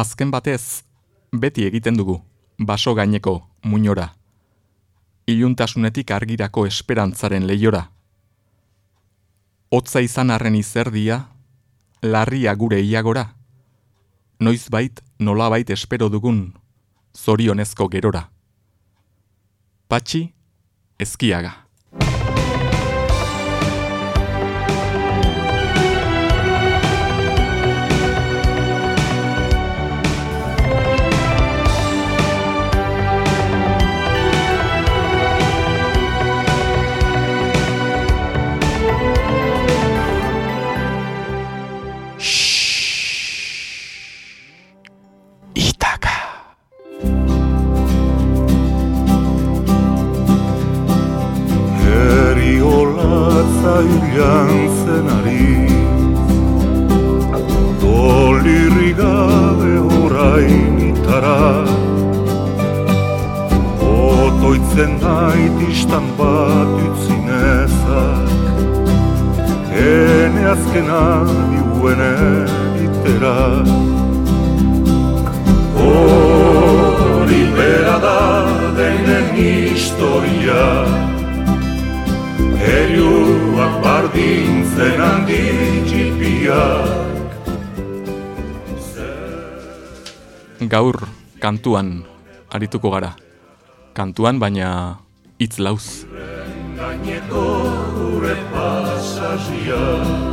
Azken batez, beti egiten dugu, baso gaineko muñora. Iluntasunetik argirako esperantzaren lehiora. Otza izan arren izerdia, larria gure iagora. Noiz bait, nola bait espero dugun, zorionezko gerora. Patxi, ezkiaga. Diuen eritera Hori bera da denen historia Heriuak bardintzen handi txipiak Gaur kantuan arituko gara. Kantuan baina hitz lauz. Gaineko gure pasazia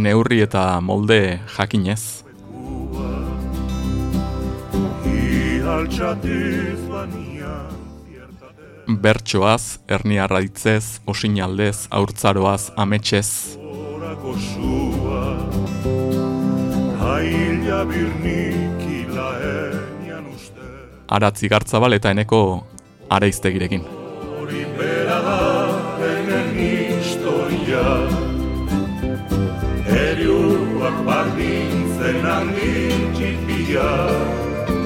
Neurri eta molde jakinez. Bertsoaz, erniarra ditzez, osinaldez, aurtzaroaz, uste Aratzi gartzabal eta eneko areiztegirekin. Hori bera da denen Heriuak bardintzen handin txipiak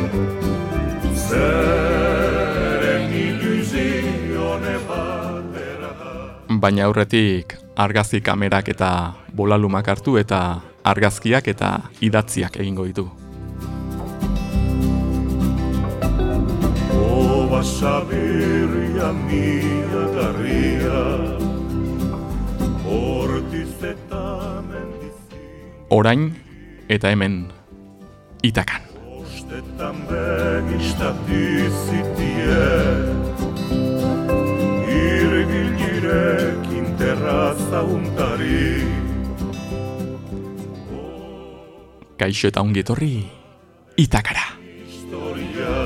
Zeren ilusione bat bera da Baina aurretik argazi kamerak eta bolalumak hartu eta argazkiak eta idatziak egingo ditu. Oba sabirria mia garria Orain eta hemen itakan. Ostetan begistati zitie Irgilirekin terraza untari Kaixo eta ongi etorri itakara. Historia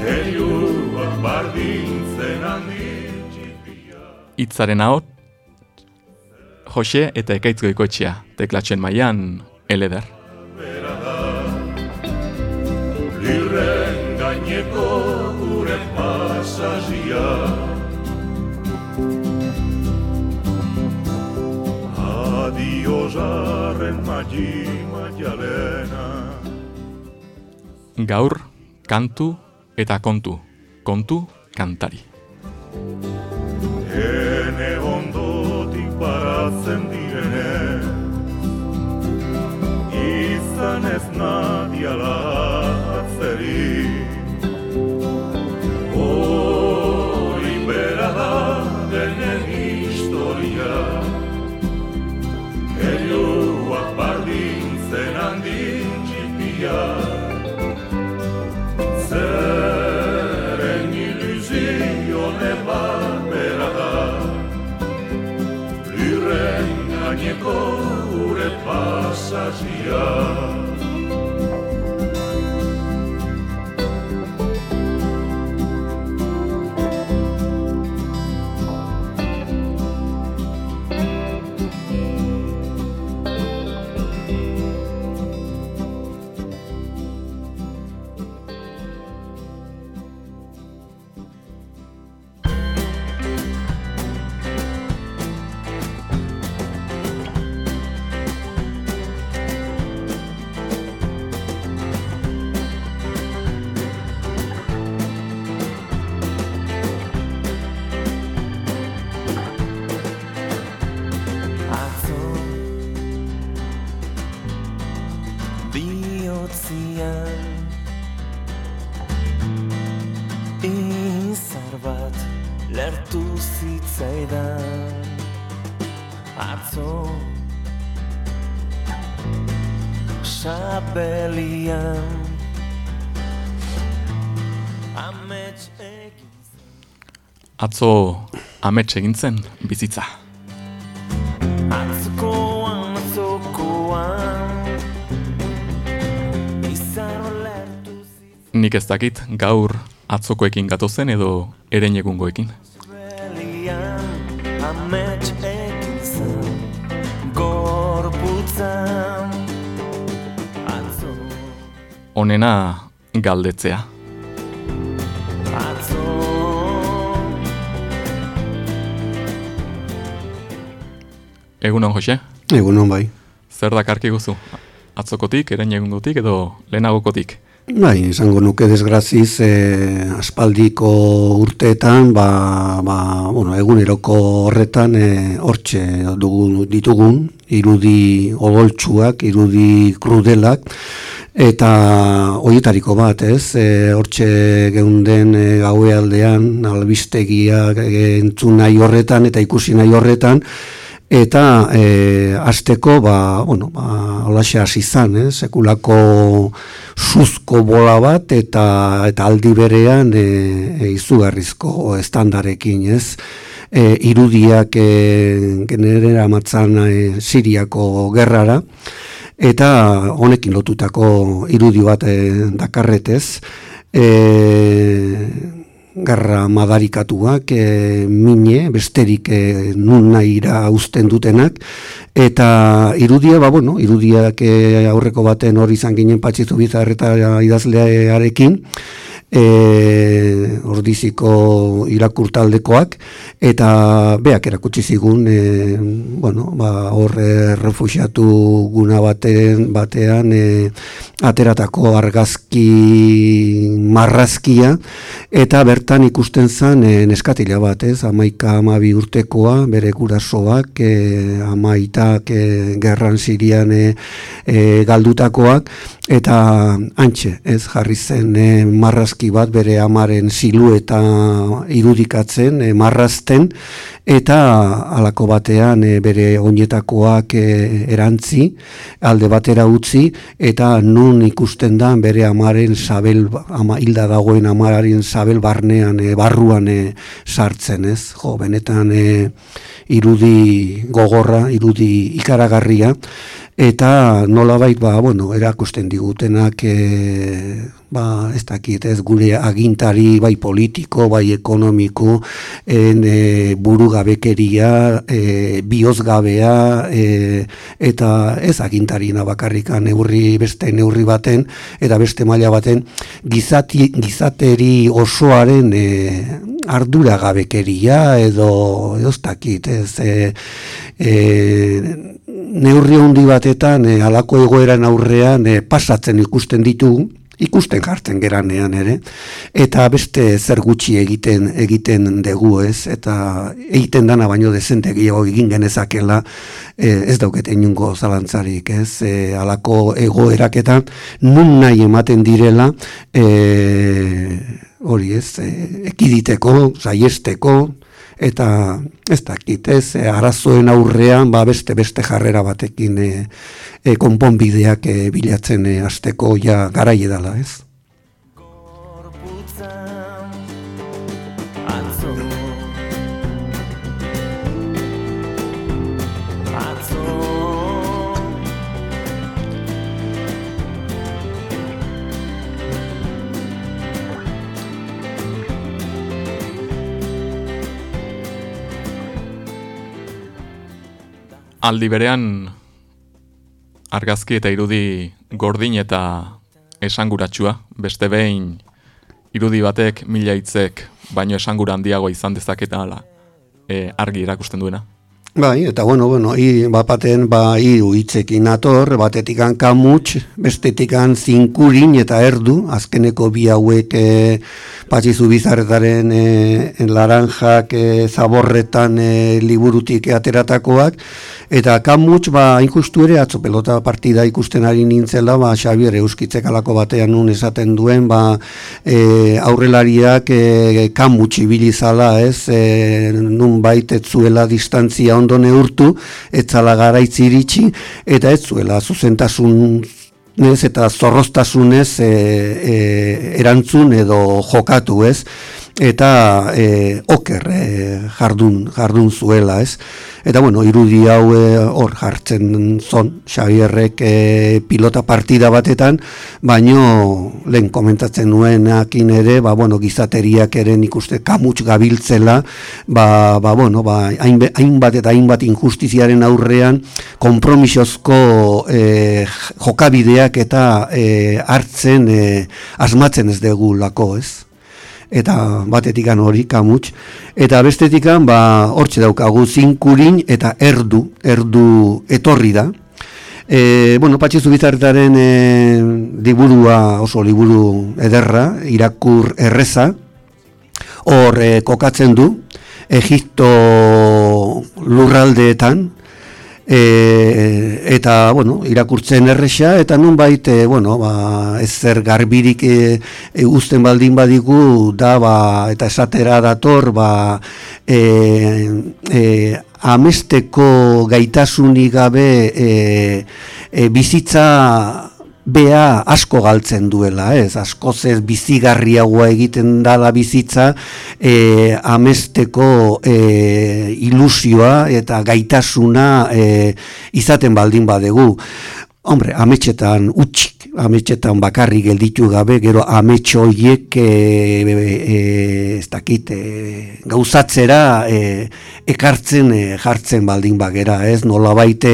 Heriuak bardintzen handi Hitzaren hau Jose eta Ekaitz Goikoetxea, teklatzen mailan eleder. Lirren gaineko gure pasazia Adio jarren magi maialena Gaur, kantu eta kontu. Kontu kantari. Ene baratzen direne Izan ez nadiala Mashiach. etzian Izar bat lertu zitzaidan Atzo Sabelian Amets egin Atzo amets egin zen bizitza Atzo Nik ez dakit gaur atzokoekin gatozen edo eren egungoekin. Amets Honena galdetzea. Atzo Egunon, Jose? Egunon bai. Zer dakarki guzu? Atzokotik, eren egungotik edo lehenagokotik? Bai, izango nuke desgraziz eh, aspaldiko urteetan, ba, ba, bueno, eguneroko horretan eh, hortxe dugun, ditugun, irudi odoltsuak, irudi krudelak, eta horietariko bat, ez, e, hortxe geunden e, gaue aldean, albistegiak e, entzun nahi horretan eta ikusi nahi horretan, Eta e, azteko, ba, bueno, ba, olaxe hasi izan, eh? sekulako suzko bola bat eta eta aldi berean e, e, izugarrizko estandarekin, ez? E, irudiak e, generera matzan e, Siriako gerrara, eta honekin lotutako irudi bat e, dakarretez, e, garra madarikatuak, e, mine, besterik e, nun nahira usten dutenak, eta irudia, ba, bueno, irudiak e, aurreko baten hori izan ginen patxizu bizar eta idazlearekin, e, ordiziko irakurtaldekoak, eta beak erakutsi zigun, e, bueno, ba, hor e, refusiatu guna baten, batean, e, ateratako argazki marrazkia, eta bertan ikusten zen e, neskatila bat, ez, amaika amabi urtekoa, bere gurasoak, e, amaitak e, gerran sirian e, e, galdutakoak, eta antxe, ez, jarri zen e, marrazki bat bere amaren silueta irudikatzen, e, marrazten, eta halako batean e, bere oinetakoak e, erantzi, alde batera utzi, eta nun ikusten da bere amaren sabel, ama, hilda dagoen amararen sabel barnean, e, barruan e, sartzen, ez? Jo, benetan e, irudi gogorra, irudi ikaragarria, eta nolabait ba bueno erakusten digutenak e, ba ez dakit ez gure agintari bai politiko bai ekonomiko en e, burugabekeria e, biozgabea e, eta ez agintarina bakarrika neurri beste neurri baten eta beste maila baten gizati, gizateri osoaren e, arduragabekeria edo ez dakit ez e, e, neurri handi batetan e, alako egoeran aurrean e, pasatzen ikusten ditugu, ikusten jartzen geranean ere, eta beste zer gutxi egiten egiten dugu ez, eta egiten dana baino dezente gehiago egin genezakela e, ez daukete inungo zalantzarik ez, e, alako egoeraketan nun nahi ematen direla e, hori ez, e, ekiditeko, zaiesteko, eta ez dakit, ez, e, arazoen aurrean, ba, beste beste jarrera batekin e, e, konponbideak e, bilatzen e, ja garai edala, ez? Aldi berean argazki eta irudi gordin eta esanguratsua, beste behin irudi batek mila hitzek baino esangura handiago izan dezaketa hala e, argi erakusten duena. Bai, eta bueno, bueno, i, bapaten ba hiru hitzekin nator, batetikan kamuts, bestetikan zinkurin eta erdu, azkeneko bi hauek e, patxizu bizarretaren e, laranjak e, zaborretan e, liburutik ateratakoak, Eta kamuts, ba, injustu ere, atzo pelota partida ikusten ari nintzela, ba, Xabier Euskitzek alako batean nun esaten duen, ba, e, aurrelariak e, kamuts ibilizala, ez, e, nun baitetzuela distantzia ondo neurtu, ez zala garaitz iritsi, eta ez zuela zuzentasun ez eta zorroztasunez e, e, erantzun edo jokatu, ez? Eta e, oker e, jardun, jardun zuela, ez? Eta bueno, irudi hau e, hor jartzen zon, Xabierrek e, pilota partida batetan, baino lehen komentatzen nuen akin ere, ba, bueno, gizateriak ere nik uste kamuts gabiltzela, ba, ba, bueno, ba, hainbat eta hainbat injustiziaren aurrean, kompromisozko e, jokabideak eta e, hartzen e, asmatzen ez dugu lako, ez? Eta batetikan hori kamuts eta bestetikan ba hortze daukagu zinkurin eta erdu erdu etorri da. E, bueno patxizu bizartaren e, liburua oso liburu ederra irakur erreza. Hor e, kokatzen du Egipto lurraldeetan E, eta, bueno, irakurtzen erresa, eta nun baite, bueno, ba, ez zer garbirik e, e, usten baldin badigu, da, ba, eta esatera dator, ba, e, e, amesteko gaitasunik gabe e, e, bizitza bea asko galtzen duela, ez, asko ez bizigarriagoa egiten dala bizitza e, amesteko e, ilusioa eta gaitasuna e, izaten baldin badegu. Hombre, ametxetan utxik, ametxetan bakarri gelditu gabe, gero ametxo horiek e, e, ez dakit, e, gauzatzera e, ekartzen e, jartzen baldin bagera, ez? Nola baite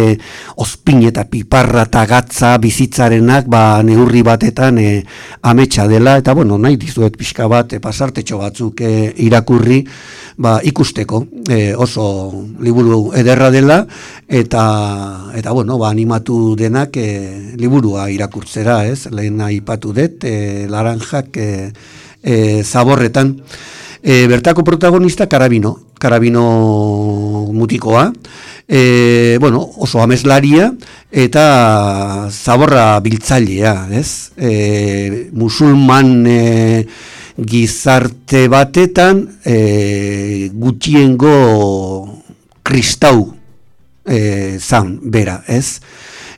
ospin eta piparra eta gatza bizitzarenak ba, neurri batetan e, ametsa dela, eta bueno, nahi dizuet pixka bat, e, pasartetxo batzuk e, irakurri, ba, ikusteko e, oso liburu ederra dela eta eta bueno ba, animatu denak e, liburua irakurtzera ez? Lehen aipatu dut e, laranjak e, e, zaborretan. E, bertako protagonista karabino. Karabino mutikoa. E, bueno, oso ameslaria eta zaborra biltzailea ez? E, musulman e, gizarte batetan e, gutxiengo kristau e, zan bera, ez?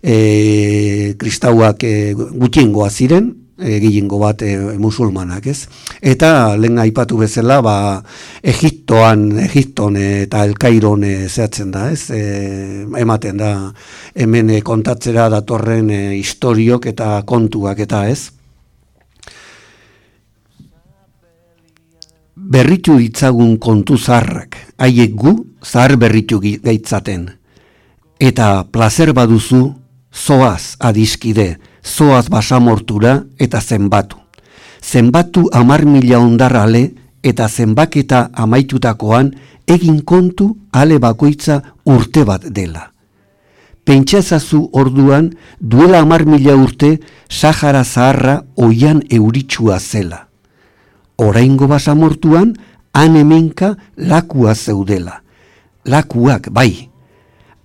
E, kristauak e, gutxiengoa ziren, e, bat e, musulmanak, ez? Eta lehen aipatu bezala, ba, Egiptoan, Egipton eta Elkairon e, zehatzen da, ez? E, ematen da, hemen e, kontatzera datorren e, historiok eta kontuak eta, ez? berritu ditzagun kontu zaharrak, haiek gu zahar berritu gaitzaten. Eta placer baduzu, zoaz adiskide, zoaz basamortura eta zenbatu. Zenbatu amar mila ondar ale eta zenbaketa amaitutakoan egin kontu ale bakoitza urte bat dela. Pentsazazu orduan duela amar mila urte Sahara Zaharra oian euritsua zela oraingo basamortuan han hemenka lakua zeudela. Lakuak, bai.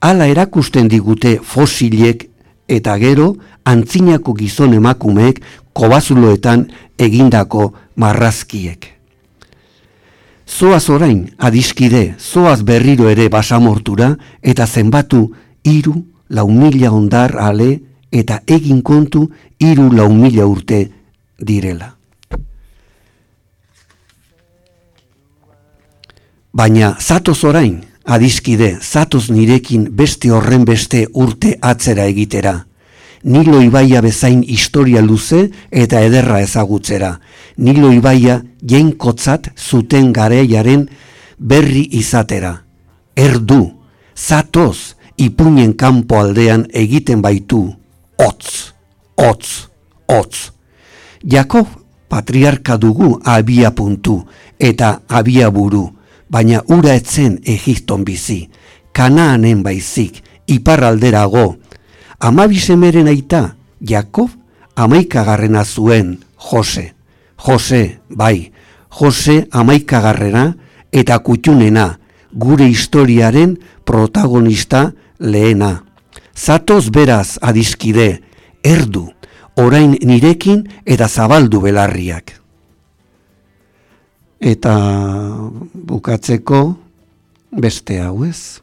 Hala erakusten digute fosilek eta gero antzinako gizon emakumeek kobazuloetan egindako marrazkiek. Zoaz orain, adiskide, zoaz berriro ere basamortura eta zenbatu iru lau mila ondar ale eta egin kontu iru lau mila urte direla. Baina zatoz orain, adiskide, zatoz nirekin beste horren beste urte atzera egitera. Nilo ibaia bezain historia luze eta ederra ezagutzera. Nilo ibaia jenkotzat zuten gareiaren berri izatera. Erdu, zatoz, ipunen kanpo aldean egiten baitu. Otz, otz, otz. Jakob patriarka dugu abia puntu eta abia buru baina ura etzen Egipton bizi, kanaanen baizik, iparralderago, amabisemeren aita, Jakob, amaikagarrena zuen, Jose, Jose, bai, Jose amaikagarrena eta kutxunena, gure historiaren protagonista lehena. Zatoz beraz adiskide, erdu, orain nirekin eta zabaldu belarriak. Eta bukatzeko beste hau ez.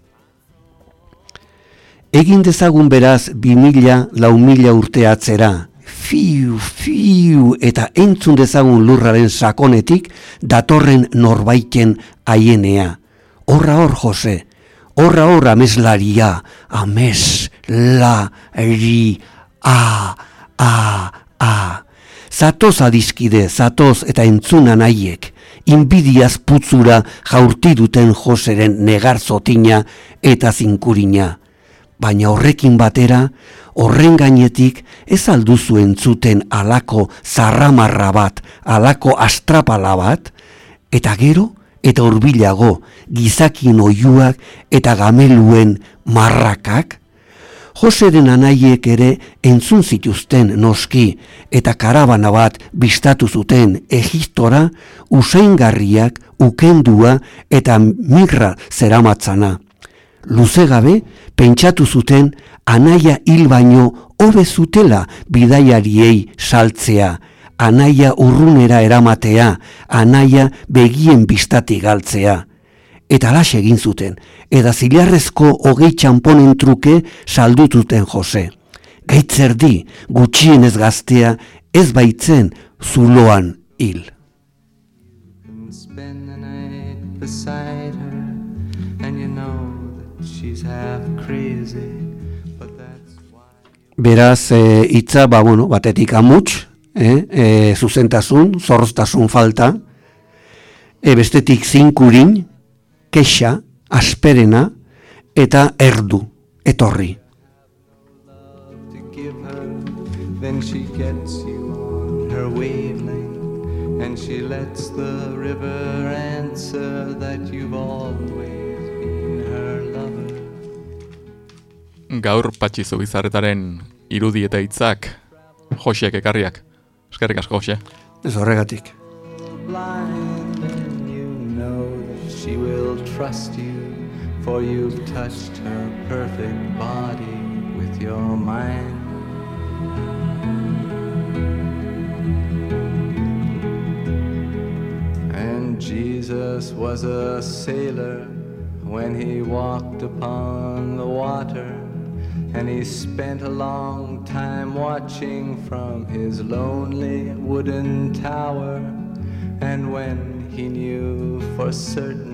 Egin dezagun beraz bi mila, lau mila urte atzera, fiu, fiu, eta entzun dezagun lurraren sakonetik datorren norbaiten aienea. Horra hor, Jose, horra hor ameslaria, ames, la, ri, a, a, a. Zatoz adizkide, zatoz eta entzuna nahiek, inbidiaz putzura jaurti duten Joseren negar zotina eta zinkurina. Baina horrekin batera, horren gainetik ez alduzu entzuten alako zarramarra bat, alako astrapala bat, eta gero, eta hurbilago gizakin oiuak eta gameluen marrakak, Joseren anaiek ere entzun zituzten noski eta karabana bat bistatu zuten Egistora useingarriak ukendua eta migra zeramatzana luze gabe pentsatu zuten anaia hil baino hobe zutela bidaiariei saltzea, anaia urrunera eramatea, anaia begien bistatik galtzea. Eta las egin zuten, eta zilarrezko hogei txamponen truke saldututen Jose. Gaitzerdi, gutxien ez gaztea, ez baitzen zuloan hil. Beraz, e, hitza, ba, bueno, batetik amuts, e, e, zuzentasun, zorroztasun falta, e, bestetik zinkurin, kexa, asperena, eta erdu, etorri. then she gets you on her wavelength and she lets the river answer that you've always been her lover Gaur patxi zubizarretaren irudi eta hitzak Josiek ekarriak. Eskerrik asko, Jose. Ez horregatik. blind trust you for you've touched her perfect body with your mind And Jesus was a sailor when he walked upon the water. And he spent a long time watching from his lonely wooden tower. And when he knew for certain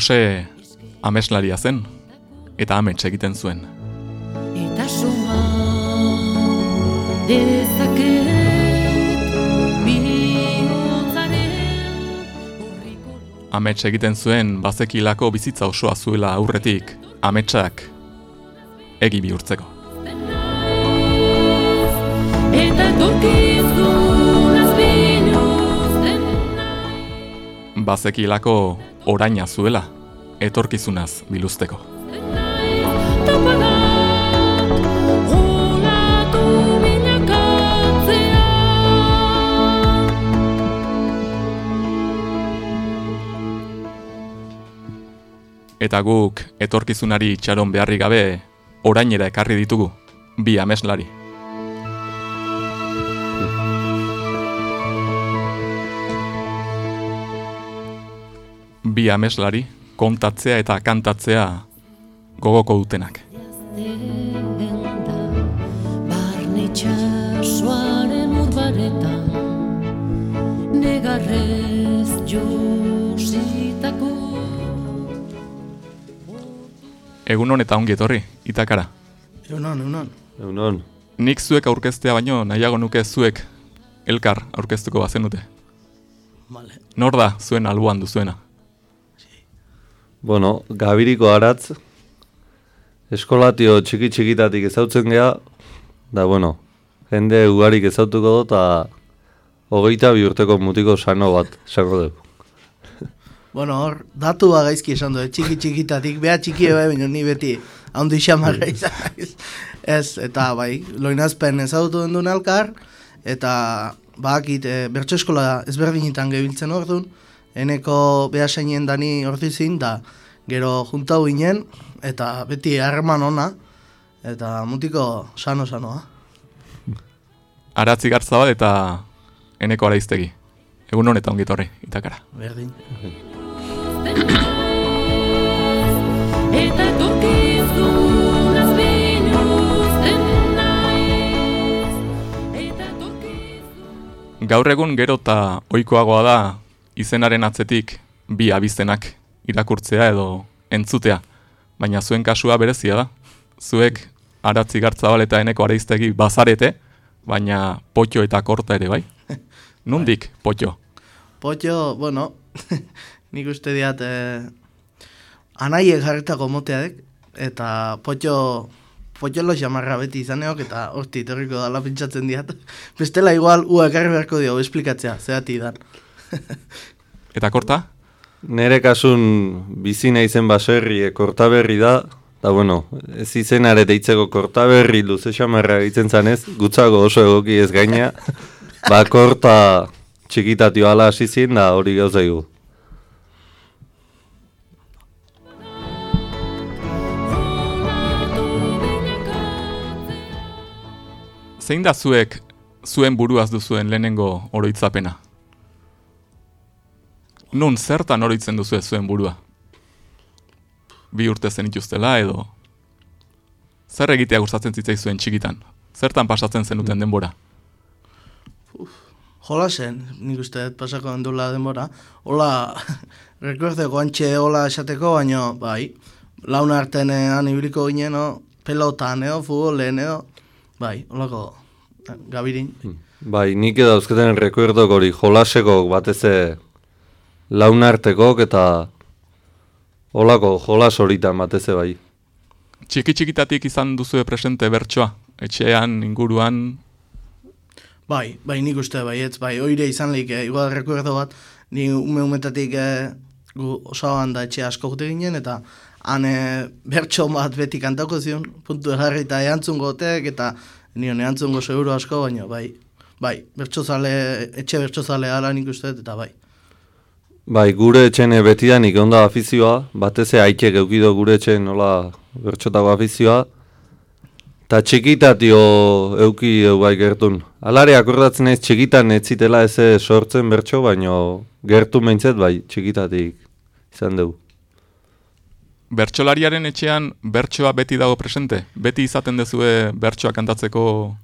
Jose ameslaria zen, eta amets egiten zuen. Eta urriko Amets egiten zuen bazekilako bizitza osoa zuela aurretik, ametsak egi bihurtzeko. Eta Bazekilako oraina zuela, etorkizunaz biluzteko. Eta guk etorkizunari itxaron beharri gabe orainera ekarri ditugu bi ameslari. Bi ameslari kontatzea eta kantatzea gogoko dutenak. Barne itxasoaren urbaretan, negarrez jositako. Egunon eta ongi etorri, itakara. Egunon, egunon. Egunon. Nik zuek aurkeztea baino nahiago nuke zuek elkar aurkeztuko bazenute. Vale. Nor da zuen alboan duzuena? Bueno, gabiriko aratz, eskolatio txiki txikitatik ezautzen gea, da bueno, jende ugarik ezautuko dut, eta hogeita bi urteko mutiko sano bat, esango dugu. Bueno, hor, datu ba gaizki esan du, txiki txikitatik, beha txiki bai, baina ni beti, haundi xamarra izan naiz. Ez, eta bai, loinazpen ezagutu duen elkar, eta bakit, e, bertso eskola ezberdinetan gebiltzen orduan, eneko behasainen dani ordizin, da gero juntau ginen, eta beti harreman ona, eta mutiko sano-sanoa. Aratzi gartzabal eta eneko araiztegi. Egunon eta ongi etorri, itakara. Berdin. Eta. Eta. Gaur egun gero eta ohikoagoa da izenaren atzetik bi abizenak irakurtzea edo entzutea. Baina zuen kasua berezia da. Zuek aratzi gartzabal eta eneko araiztegi bazarete, baina potxo eta korta ere bai. Nundik, potxo? Potxo, bueno, nik uste diat eh, anaiek jarretako moteadek, eta potxo, potxo lo xamarra beti izaneok, eta horti torriko dala pentsatzen diat. Bestela igual, ua ekarri beharko dio, esplikatzea, zehati dan. Eta korta? Nere kasun bizi naizen baserri e, kortaberri da, eta bueno, ez izenare deitzeko kortaberri luze xamarra egiten zanez, gutzago oso egoki ez gaina, ba korta txikitatio ala hasi zin, da hori gauzaigu. Volatu bilakatzea. Zein da zuek zuen buruaz duzuen lehenengo oroitzapena? Nun zertan oroitzen duzu zuen burua? Bi urte zen ituztela edo zer egitea gustatzen zitzaizuen txikitan? Zertan pasatzen zenuten denbora? Jola zen, nik uste pasako handula denbora. Hola, rekuerdeko antxe hola esateko, baino, bai, launa artean han ibiliko ginen, no? pelotan, edo, futbolen, edo, bai, holako, eh, gabirin. Bai, nik edo dauzketen rekuerdok hori jolaseko bateze launartekok eta holako jolas horitan bateze bai. Txiki txikitatik izan duzu presente bertsoa? Etxean, inguruan, Bai, bai, nik uste bai, ez, bai, oire izan lehik, eh, igual rekuerdo bat, ni ume umetatik eh, gu osoan da etxe asko jute ginen, eta han eh, bertso bat beti kantako zion, puntu jarri eta eantzun gotek, eta nion eantzungo seguro asko, baina bai, bai, bertso zale, etxe bertso zale ala nik uste eta bai. Bai, gure etxene betidanik onda afizioa, bateze aike geukido gure etxen nola bertxotako afizioa, eta txikitatio euki eu bai gertun. Alare akordatzen naiz txikitan ez zitela ez sortzen bertso, baino gertu meintzet bai txikitatik izan dugu. bertsolariaren etxean bertsoa beti dago presente? Beti izaten dezue bertsoa kantatzeko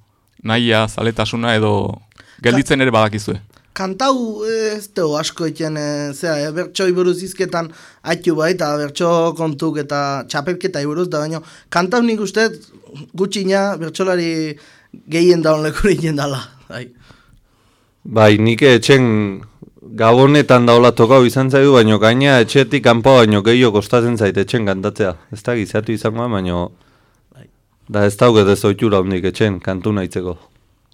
nahia, zaletasuna edo gelditzen ere badakizue? Kantau eh, ez dugu asko eken, e, zera, e, bertxoi buruz izketan haitu bai, eta bertxo kontuk eta txapelketa buruz, da baino, kantau nik uste gutxina bertxolari gehien daun lekurik dala. Bai. Bai, nik etxen gabonetan daula tokau izan zaidu, baino gaina etxetik kanpo baino gehiago kostatzen zait etxen kantatzea. Ez da gizatu izangoa, baino da ez dauket ez oitura hondik etxen kantu naitzeko.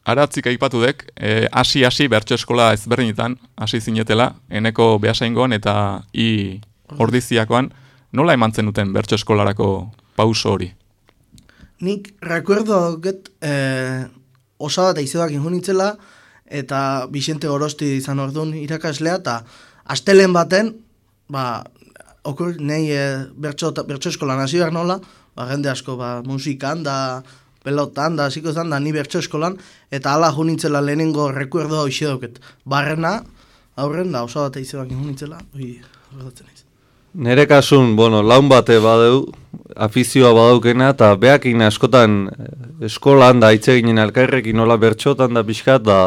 Aratzik aipatu dek, eh, hasi-hasi bertso eskola ezberdinetan, hasi zinetela, eneko behasaingoan eta i ordiziakoan, nola eman zenuten bertso eskolarako pauso hori? Nik recuerdo get eh, osaba eta izedak injunitzela eta Vicente Gorosti izan orduan irakaslea eta astelen baten ba, okur, nahi e, bertso, bertso eskolan hasi behar nola, ba, jende asko ba, musikan da, pelotan da, hasiko zan da, ni bertso eskolan, eta ala junitzela lehenengo rekuerdoa hoxe dauket. Barrena, aurren da, oso bat eizeban junitzela, hoi, gordatzen naiz. Nere kasun, bueno, laun bate badeu, afizioa badaukena, eta beakin askotan eh, eskolan da hitz eginen alkarrekin nola bertxotan da pixkat, da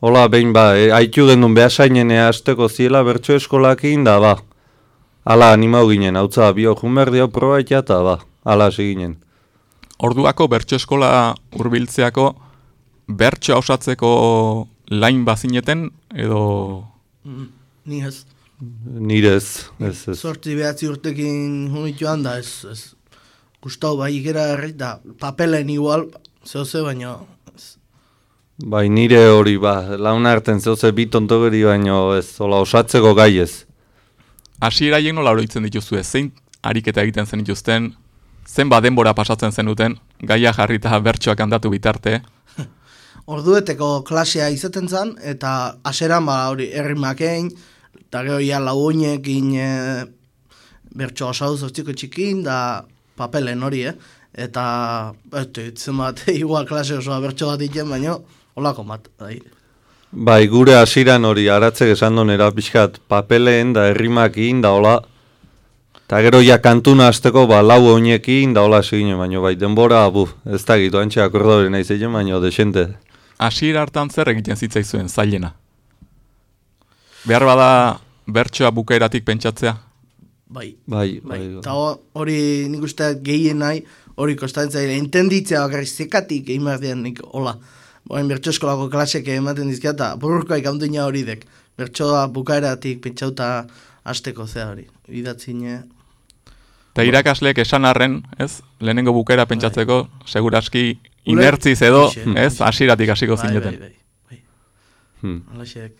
hola behin ba, e, haitu gendun behasainen hasteko ziela bertso eskolakin, da ba, ala animau ginen, hau za, bio junber dio probaitea, eta ba, ala hasi ginen. Orduako bertso eskola hurbiltzeako bertso osatzeko lain bazineten edo Mm, Ni ez. Nire ez, ez, ez. Sortzi behatzi urtekin junituan da, ez, ez. Gustau bai ikera herri da, papelen igual, zeo ze baina, ez. Bai, nire hori, ba, launa arten zeuze bi tontogeri baino ez, hola osatzeko gai ez. hasieraiek nola oroitzen dituzue, zein ariketa egiten zen dituzten, zenba denbora pasatzen zenuten, gaia jarrita bertsoak handatu bitarte, Ordueteko klasea izaten zen, eta aseran ba hori errimakein, eta gero ja lagunekin e, bertso osau zortziko txikin, da papelen hori, eh? Eta, eta, zenbat, igual klase osoa bertso bat iten, baina, holako bat, bai. Bai, gure hasiran hori aratzek esan donera pixkat papeleen da errimakin da hola eta gero ja kantuna hasteko ba lau oinekin da hola hasi ginen, baina bai denbora bu, ez da gitu, antxe akordore nahi zeien, baina desente. hasiera hartan zer egiten zitzaizuen zailena. Behar bada bertsoa bukaeratik pentsatzea, Bai, Bai, bai. bai, Eta ho- hori nik uste gehien nahi, hori kostatzen zaile, entenditzea bakarrik zekatik egin behar dian nik, hola. Boen bertso eskolako klasek ematen dizkia eta bururkoak handuina hori dek. Bertsoa bukaeratik pentsauta hasteko zea hori. Idatzine, eta irakasleek esan arren, ez, lehenengo bukaera pentsatzeko, seguraski inertziz edo, ez, hoxe. hasieratik hasiko bai, bai, zineten. bai, bai. Hmm. Alaxek.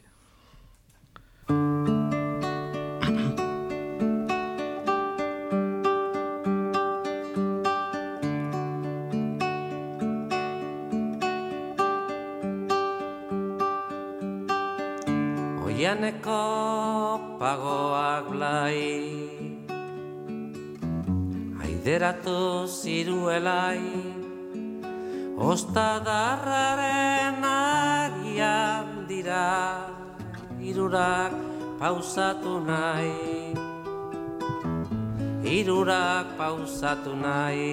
Oianeko pagoak blai Aideratu ziruelai Ostadarraren agian dira Irurak pausatu nahi. Irurak pausatu nahi.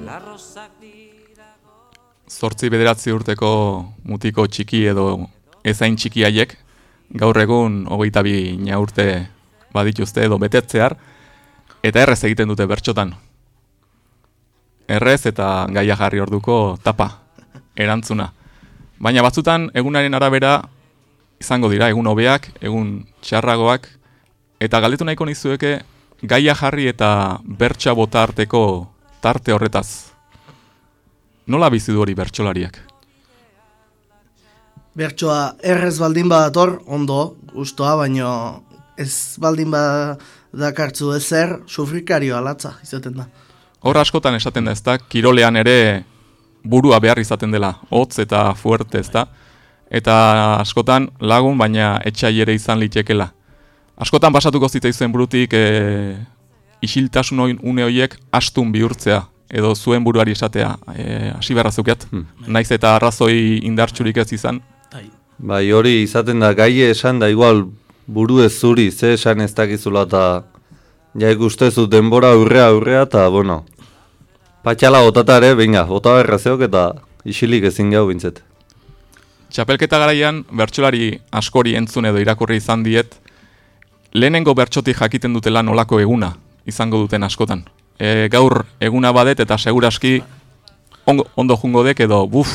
Larrozak dira Zortzi bederatzi urteko mutiko txiki edo ezain txiki haiek, gaur egun hogeita bi urte badituzte edo betetzear, eta errez egiten dute bertxotan. Errez eta gaia jarri orduko tapa, erantzuna. Baina batzutan egunaren arabera izango dira egun hobeak, egun txarragoak, eta galdetu nahiko nizueke gaia jarri eta bertxa bota arteko tarte horretaz. Nola bizi du hori bertsolariak? Bertsoa errez baldin badator, ondo, gustoa, baino ez baldin badakartzu ezer, sufrikarioa latza izaten da. Hor askotan esaten da, ezta, kirolean ere burua behar izaten dela, hotz eta fuerte, ezta? Eta askotan lagun, baina etxai ere izan litekela. Askotan pasatuko zitzaizen burutik e, isiltasun hoi- une horiek astun bihurtzea, edo zuen buruari esatea, e, hasi beharra zuket, naiz eta arrazoi indartsurik ez izan, Bai. Hori izaten da gaie esan da igual buru ez zuri, ze esan ez dakizula eta ja ikustezu denbora aurrea aurrea eta bueno, patxala botata ere, venga, bota berra zeok eta isilik ezin gau bintzet. Txapelketa garaian, bertsolari askori entzun edo irakurri izan diet, lehenengo bertsotik jakiten dutela nolako eguna izango duten askotan. E, gaur eguna badet eta seguraski ondo jungo dek edo buf,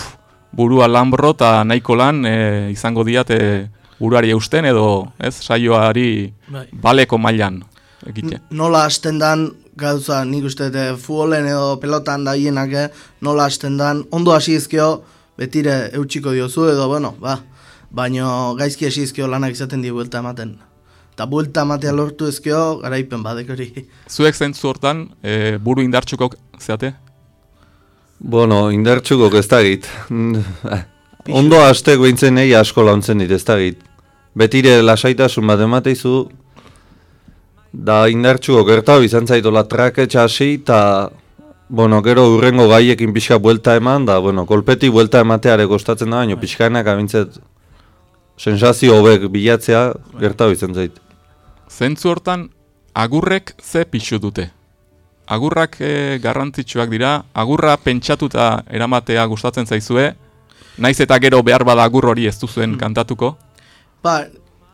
burua lanbro eta nahiko lan e, izango diat e, buruari eusten edo ez saioari Bai. baleko mailan egite. Nola hasten dan, gauza nik uste dut futbolen edo pelotan da hienak, eh, nola hasten dan, ondo hasi izkio, betire eutxiko diozu edo, bueno, ba, baino gaizki hasi izkio lanak izaten di buelta ematen. Eta buelta ematea lortu ezkio, garaipen badek hori. Zuek zentzu hortan e, buru indartsukok zeate? Bueno, indartxukok ez dakit. Ondo hastek behintzen nahi asko launtzen dit, ez da git. Betire lasaitasun bat emateizu, da indartxuko gertau izan zaitola traketxa hasi, eta, bueno, gero urrengo gaiekin pixka buelta eman, da, bueno, kolpeti buelta emateare kostatzen da, baina pixkanak abintzet sensazio hobek bilatzea gertau izan zait. Zentzu hortan, agurrek ze pixu dute? Agurrak e, garrantzitsuak dira, agurra pentsatuta eramatea gustatzen zaizue, naiz eta gero behar bada agur hori ez duzuen kantatuko. Ba,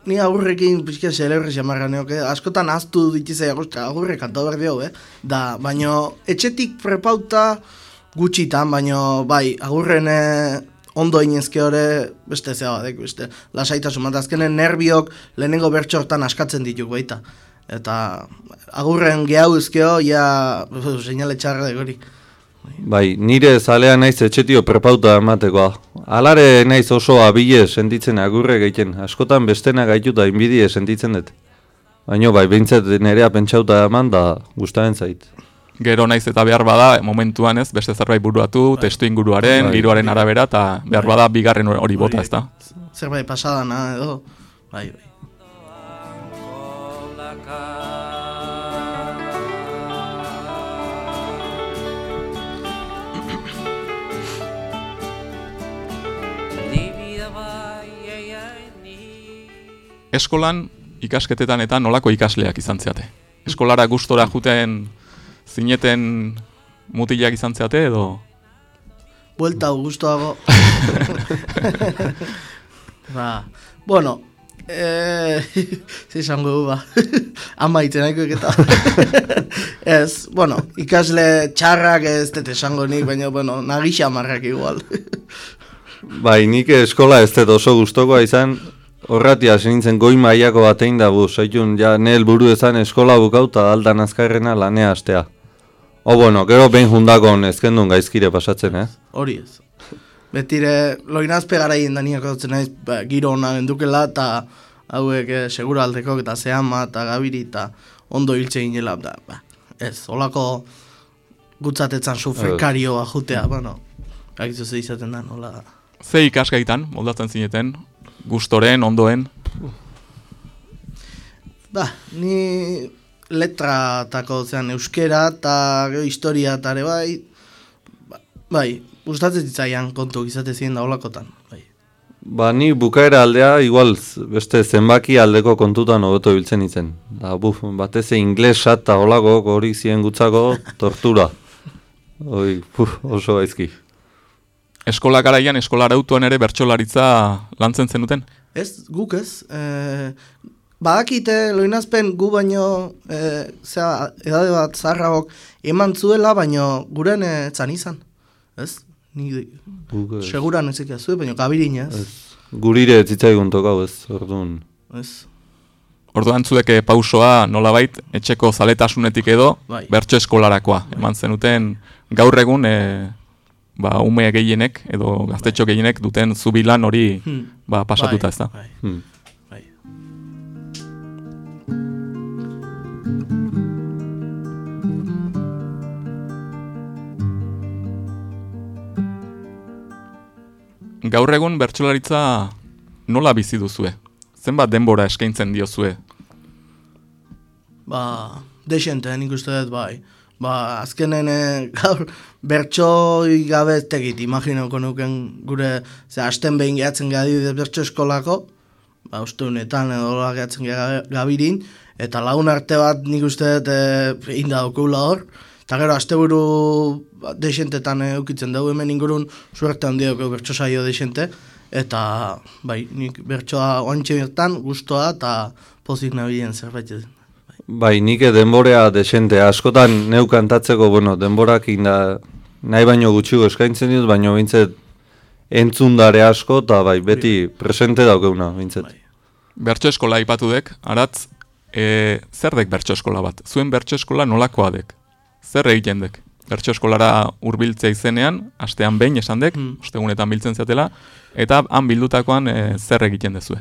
ni agurrekin pixka celebre xamarra neoke, askotan aztu ditizai agurre, agurre kanta behar dio, eh? Da, baino, etxetik prepauta gutxitan, baino, bai, agurren eh, ondo inezke hori beste zea badek, beste, lasaitasun bat, azkenen nerviok lehenengo bertso hortan askatzen dituk baita. Eta agurren gehiago ezkeo, ja, seinale txarra degori. Bai, nire zalea naiz etxetio prepauta ematekoa. Alare naiz oso abile sentitzen agurre egiten. Askotan bestena gaituta inbidie sentitzen dut. Baina bai, behintzat nerea pentsauta eman da gustaren zait. Gero naiz eta behar bada, momentuan ez, beste zerbait buruatu, testu inguruaren, Bai. giroaren arabera, eta behar bada bigarren hori bota, ez da? Zerbait pasadana edo, bai, bai. Eskolan, ikasketetan eta nolako ikasleak izan zeate? Eskolara gustora juten zineten mutilak izan zeate edo... Buelta gustoago. ba, bueno, eh, zizango du ba. Ama itzenako eta. ez, bueno, ikasle txarrak ez dut esango nik, baina, bueno, nagisa marrak igual. Bai, nik eskola ez dut oso gustokoa izan, horratia nintzen goi mailako batein da bu, zaitun, ja, ne helburu ezan eskola bukauta aldan azkarrena lanea astea. O, bueno, gero behin jundakon ezkendun gaizkire pasatzen, eh? Hori ez. Betire, loinazpe garaien daniak dutzen naiz, ba, giro hona gendukela, eta hauek eh, segura aldeko eta zehama eta gabiri eta ondo hiltze inela, da, ba, ez, holako gutzatetzan sufrikarioa jutea, bueno, akizu ze izaten da, nola, Ze ikasgaitan, moldatzen zineten, gustoren, ondoen, Ba, ni letratako zean euskera eta historia eta ere bai, ba, bai, gustatzen zitzaian kontu izate ziren da holakotan, bai. Ba, ni bukaera aldea, igual, beste zenbaki aldeko kontutan hobeto biltzen izen. Da, buf, batez inglesa eta holako hori ziren gutzako tortura. Hoi, puf, oso gaizki. eskola garaian, eskola arautuan ere bertsolaritza lantzen zenuten? Ez, guk ez, e, badakite loinazpen gu baino, e, zera, edade bat zaharragok eman zuela, baino guren e, zan izan, ez? Ni Guk, ez. seguran ez ikia zuen, baino gabirin ez, Gurire ez zitzaigun tokau ez, orduan. ez? Orduan zuek eh, pausoa nolabait etxeko zaletasunetik edo Bai. bertso eskolarakoa. Eman zenuten gaur egun e, ba, ume gehienek edo gaztetxo gehienek duten zubilan hori Hmm. ba, pasatuta ez da. Bai, Hmm. Gaur egun bertsolaritza nola bizi duzue? Zenbat denbora eskaintzen diozue? Ba, desente, nik uste dut, bai. Ba, azkenen eh, gaur bertxoi gabe ez tegit, imaginauko nuken gure, ze hasten behin gehatzen geha adibidez bertxo eskolako, ba, uste honetan edo hola gehatzen geha gabirin, eta lagun arte bat nik uste dut eh, egin da daukula hor, eta gero asteburu desentetan eukitzen dugu hemen ingurun suerte handioko bertso saio desente, eta bai, nik bertsoa oantxe bertan, gustoa eta pozik nabilen zerbait ez. Bai, nik denborea desente, askotan neu kantatzeko, bueno, denborak inda, nahi baino gutxiko eskaintzen dut, baino bintzet entzundare asko, eta bai, beti presente daukeuna, bintzet. Bai. Bertso eskola aipatu dek, aratz, e, zer dek bertso eskola bat? Zuen bertso eskola nolakoa dek? Zer egiten dek? Bertso eskolara hurbiltzea izenean, astean behin esan dek, Hmm. ostegunetan biltzen zatela, eta han bildutakoan e, zer egiten dezue?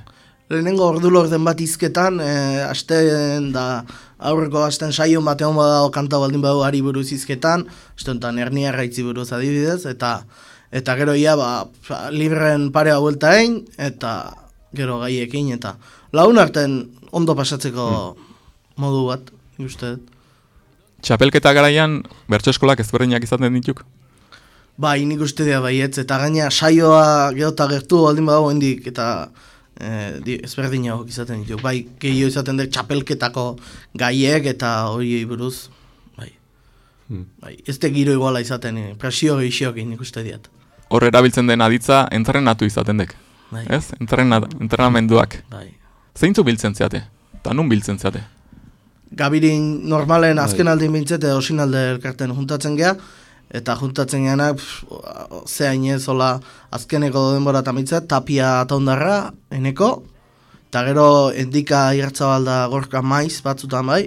Lehenengo ordu lorden bat izketan, e, asten da aurreko asten saion bat egon badago kanta baldin badu ari buruz izketan, aste honetan ernia gaitzi buruz adibidez, eta Eta gero ia, ba, libren parea buelta egin, eta gero gaiekin, eta laun arten ondo pasatzeko modu bat, nik uste dut. Txapelketa garaian, bertso eskolak ezberdinak izaten dituk? Bai, nik uste dira baietz, eta gaina saioa gero eta gertu baldin badago hendik, eta e, di, ezberdinagoak izaten dituk. Bai, gehiago izaten dut txapelketako gaiek eta horiei buruz. Bai. Hmm. bai. Ez da giro iguala izaten, eh, presio gehiokin nik uste diat. Hor erabiltzen den aditza entrenatu izaten dek. Bai. Ez? Entrena, entrenamenduak. Bai. Zeintzu biltzen zeate? Ta nun biltzen zeate? Gabirin normalen azken aldin bintzete osinalde elkarten juntatzen gea, eta juntatzen geanak, pff, ze hainez, hola, azkeneko denbora tamitzat, tapia taundarra, eneko, eta gero endika irtzabalda gorka maiz batzutan bai,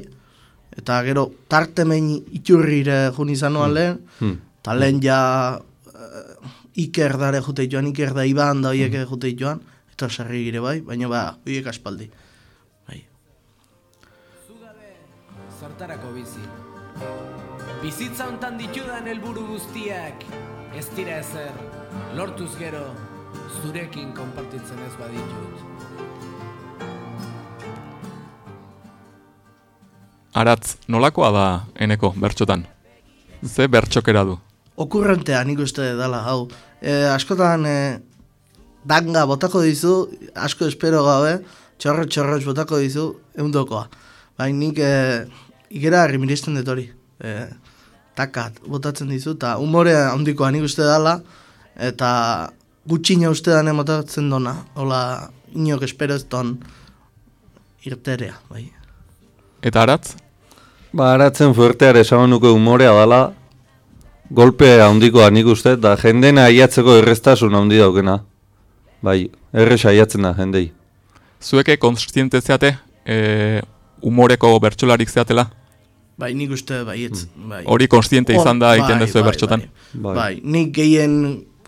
eta gero tartemen iturrire jun izan nuan lehen, Hmm. eta lehen ja eh, iker dare jute joan, iker da iban da horiek jute joan, eta sarri gire bai, baina ba, horiek aspaldi. Zertarako bizi. Bizitza hontan ditudan helburu guztiak ez dira ezer. Lortuz gero zurekin konpartitzen ez baditut. Aratz, nolakoa da eneko bertxotan? Ze bertxokera du? okurrentea nik uste dela, hau. E, askotan e, danga botako dizu, asko espero gabe, txorro txorro botako dizu, eundokoa. Baina nik e, ikera rimiristen dut hori. E, takat, botatzen dizu, eta umore handikoa nik uste dela, eta gutxina uste dane botatzen dona, hola, inok espero ez don irterea, bai. Eta aratz? Ba, aratzen fuerteare esan nuke umorea dala, golpe handikoa nik uste, eta jendena aiatzeko erreztasun handi daukena. Bai, errez aiatzen da jendei. Zueke konstiente zeate, e, umoreko bertxolarik zeatela? Bai, nik uste baietz. Bai. Hori konstiente izan da egiten bai, dezu bai, bertxotan? Bai. Bai. bai, nik gehien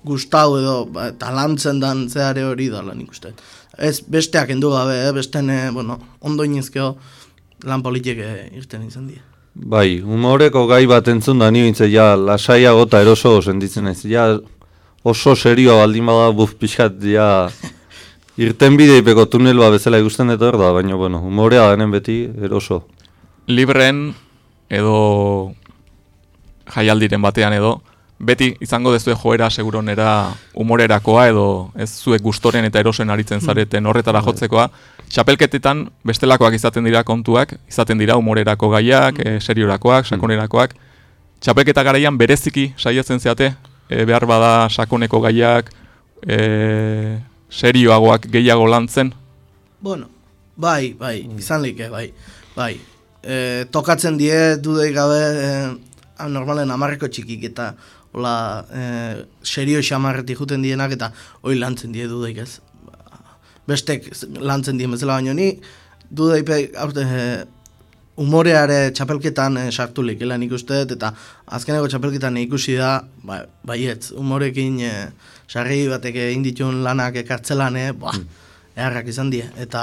gustau edo ba, talantzen dan zeare hori dala nik uste. Ez besteak endu gabe, eh? besten, bueno, ondo inizkeo lan politiek eh, irten izan dira. Bai, humoreko gai bat entzun da niointze, ja, lasaiago eta eroso sentitzen naiz. Ja, oso serioa baldin bada buf pixkat, ja, irten bideipeko tunel bat bezala ikusten dut hor da, baina, bueno, humorea denen beti eroso. Libren edo jaialdiren batean edo, beti izango dezue joera seguronera umorerakoa edo ez zuek gustoren eta erosen aritzen zareten horretara jotzekoa. Txapelketetan bestelakoak izaten dira kontuak, izaten dira umorerako gaiak, e, seriorakoak, sakonerakoak. Txapelketa garaian bereziki saiatzen zeate, e, behar bada sakoneko gaiak, e, serioagoak gehiago lantzen. Bueno, bai, bai, izan like, bai, bai. E, tokatzen die dudei gabe e, normalen amarreko txikik eta hola e, serio xamarretik juten dienak eta hoi lantzen die dudeik ez. Bestek lantzen dien bezala baino ni dudeipe aurte e, umoreare txapelketan e, sartu likela nik uste dut eta azkeneko txapelketan ikusi da ba, baietz, umorekin e, sarri batek egin ditun lanak ekartzelan, e, ba, eharrak izan die eta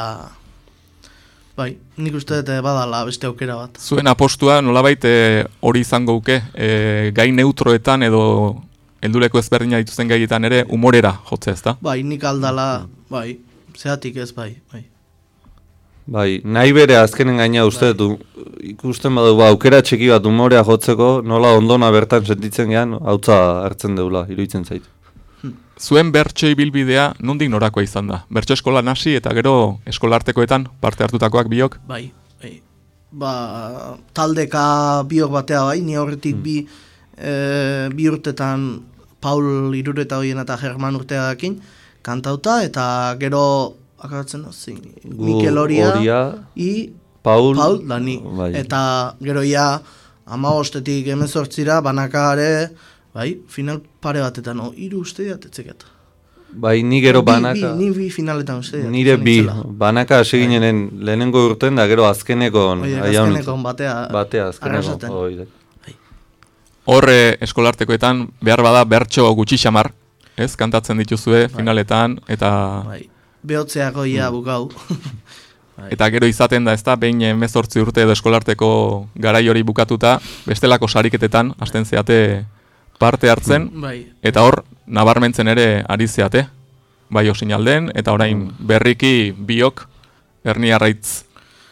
bai, nik uste dut eh, badala beste aukera bat. Zuen apostua nolabait e, hori izango uke, e, gai neutroetan edo helduleko ezberdina dituzten gaietan ere umorera jotzea ezta? Bai, nik aldala, bai, zeatik ez bai, bai. Bai, nahi bere azkenen gaina uste dut, ikusten badu, ba, aukera txiki bat humorea jotzeko, nola ondona bertan sentitzen gean, hautza hartzen deula, iruditzen zait. Zuen bertso ibilbidea nondik norakoa izan da? Bertso eskolan hasi eta gero eskolartekoetan parte hartutakoak biok? Bai, bai. Ba, taldeka biok batea bai, ni horretik bi, e, bi urtetan Paul irureta hoien eta German urteakin kantauta, eta gero, zin, Gu- Mikel Horia, Horia, i Paul, Paul, da ni. Bai. Eta gero ja, ama bostetik emezortzira, banakare, bai, final pare batetan, no, iru uste diat, etzeket. bai, ni gero banaka, Bi, ni bi finaletan uste diat. nire bi, nintzela. banaka hasi ginenen lehenengo urten, da gero azkeneko, Oie, aian azkeneko batea, batea, azkeneko, arrasaten. hoi da. Horre eskolartekoetan behar bada bertso gutxi xamar, ez? Kantatzen dituzue finaletan eta Bai, behotzeako ia Mm. bukau. eta gero izaten da ezta behin 18 urte edo eskolarteko garai hori bukatuta bestelako sariketetan hasten zeate parte hartzen bai, eta hor nabarmentzen ere ari zeate, bai osinalden, eta orain berriki biok erniarraitz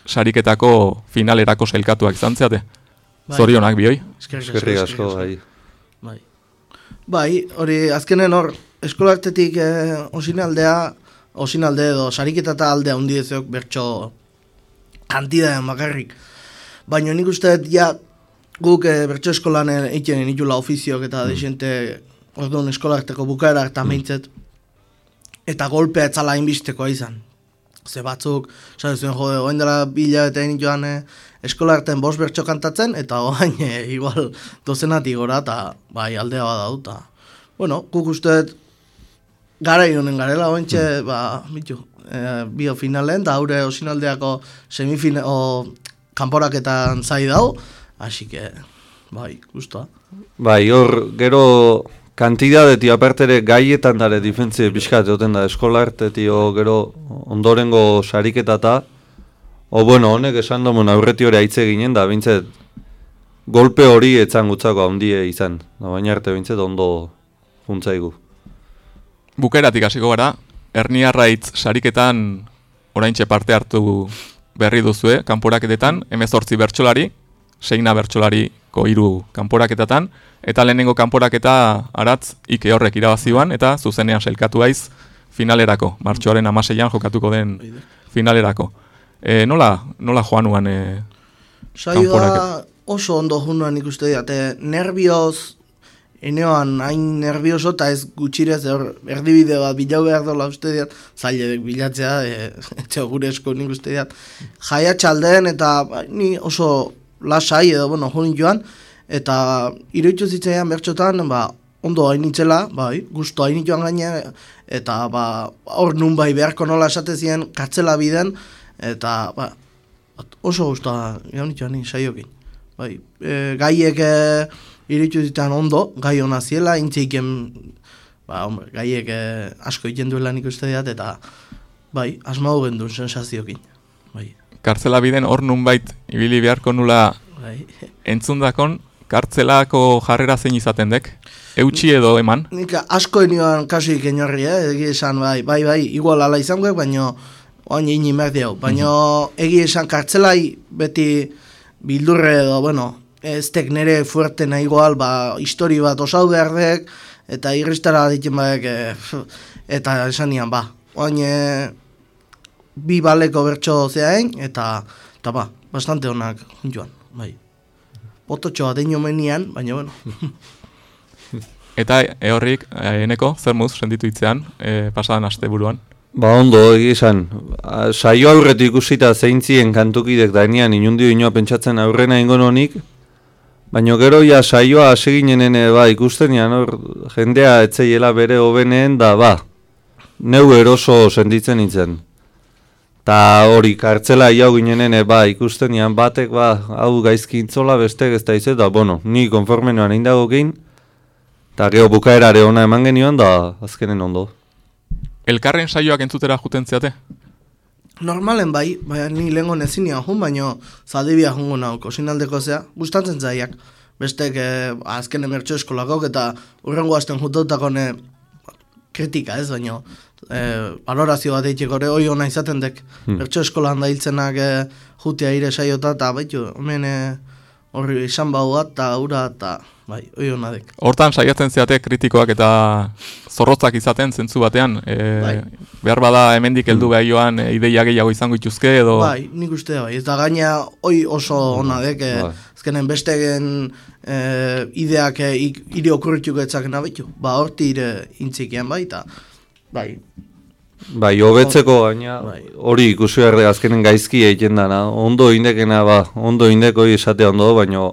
sariketako finalerako sailkatuak izan zeate. Bai. Zorionak bioi. Eskerrik asko, bai. Bai. Bai, hori azkenen hor eskolartetik eh, osinaldea, osinalde edo sariketa eta aldea hundi ezeok bertso kantidadean bakarrik. Baina nik uste dut ja guk eh, bertso eskolan egiten itula ofizioak eta desente orduan eskolarteko bukaera eta meintzet eta golpea etzala inbistekoa izan. Ze batzuk, esan zuen jode, oain dela bila eta egin joan eh, eskolarten bost bertso kantatzen, eta oain eh, igual dozenatik gora, eta bai aldea bada eta bueno, guk uste gara honen garela, ointxe, ba, bitu, eh, bio finalen, da haure osinaldeako semifine, o, kanporaketan zai dau, hasi que, bai, guztua. Bai, hor, gero kantidadeti apertere gaietan dare difentzie pixkat egoten da eskolartetio gero ondorengo sariketa eta o bueno, honek esan domun aurreti hori aitze ginen da bintzet golpe hori etzan gutzako handie izan, da baina arte bintzet ondo juntzaigu. Bukeratik hasiko gara, Erniarraitz sariketan oraintxe parte hartu berri duzue, kanporaketetan, emezortzi bertsolari, seina bertsolariko hiru kanporaketatan, eta lehenengo kanporaketa aratz ike horrek irabazioan, eta zuzenean sailkatu aiz finalerako, martxoaren amaseian jokatuko den finalerako. E, nola, nola joanuan e, Saioa Kanporaketa. oso ondo junuan ikuste diate, nervioz, eneoan hain nervioso eta ez gutxirez hor erdibide bat bilau behar dola uste diat, zailedek bilatzea, e, etxe gure esko nik uste diat. Jaia txalden eta ba, ni oso lasai edo, bueno, joan joan, eta iruditu zitzaian bertxotan, ba, ondo hainitzela, bai, gusto hainit joan gaine, eta ba, hor nun bai beharko nola esate ziren kartzela biden, eta ba, oso gustoa jaun joan ni saiokin. Bai, e, gaiek e, iruditu zitan ondo, gai ona ziela, intzeiken, ba, hombre, gaiek e, asko egiten duela nik uste diat, eta bai, asmau gendun sensaziokin. Bai, kartzela biden hor nunbait ibili beharko nula bai. entzundakon, kartzelako jarrera zein izaten dek? Eutxi edo eman? Nik asko enioan kasuik enorri, eh? egi esan, bai, bai, bai, igual ala izango, baino oain egin behar diau. Baino egi esan kartzelai beti bildurre edo, bueno, ez tek nere fuerte nahi igual, ba, histori bat osau behar dek, eta irristara ditzen baek, eh, eta esan nian, ba, oain eh, bi baleko bertso zeain, eta, eta ba, bastante onak joan, bai. Pototxoa deino menian, baina, bueno, Eta ehorrik, eh, eneko, zer muz, senditu itzean, e, pasadan aste buruan. Ba ondo, a, saio aurretik ikusita zeintzien kantukidek dainean inundio inoa pentsatzen aurrena ingon honik, baina gero ja saioa hasi ginenen e, ba, ikusten ean hor jendea etzeiela bere hobeneen da ba, neu eroso senditzen nintzen. Ta hori kartzela jau ginenen e, ba, ikusten ean batek ba, hau gaizki intzola bestek ez da izet, da bueno, ni konforme noan egin dago gein, eta gero bukaerare ona eman genioan da azkenen ondo. Elkarren saioak entzutera juten zeate? Normalen bai, baina ni lehengo ezin nian jun, baino zaldibia jungo nauk, osinaldeko zea, gustatzen zaiak. Bestek eh, azken emertxo eskolakok eta urrengo hasten jutautakon eh, kritika ez, baino eh, valorazio bat eiteko ere hoi ona izaten dek. Hmm. Bertso eskolan da hiltzenak eh, jutea ire saiota eta baitu, hemen eh, horri izan bau bat eta ura eta bai, hoi ona dek. Hortan saiatzen zeate kritikoak eta zorrotzak izaten zentzu batean. E, Bai. Behar bada hemendik heldu behar joan e, ideia gehiago izango ituzke edo... Bai, nik uste bai. Ez da gaina hoi oso ona dek, eh, Bai. azkenen bestegen eh, ideak ik- ire okurrituko etzakena betu. Ba, horti ire intzikian bai, eta bai, Bai, hobetzeko baina Bai. hori ikusi behar da azkenen gaizki egiten dana. Ondo indekena ba, ondo indeko hori esatea ondo, baina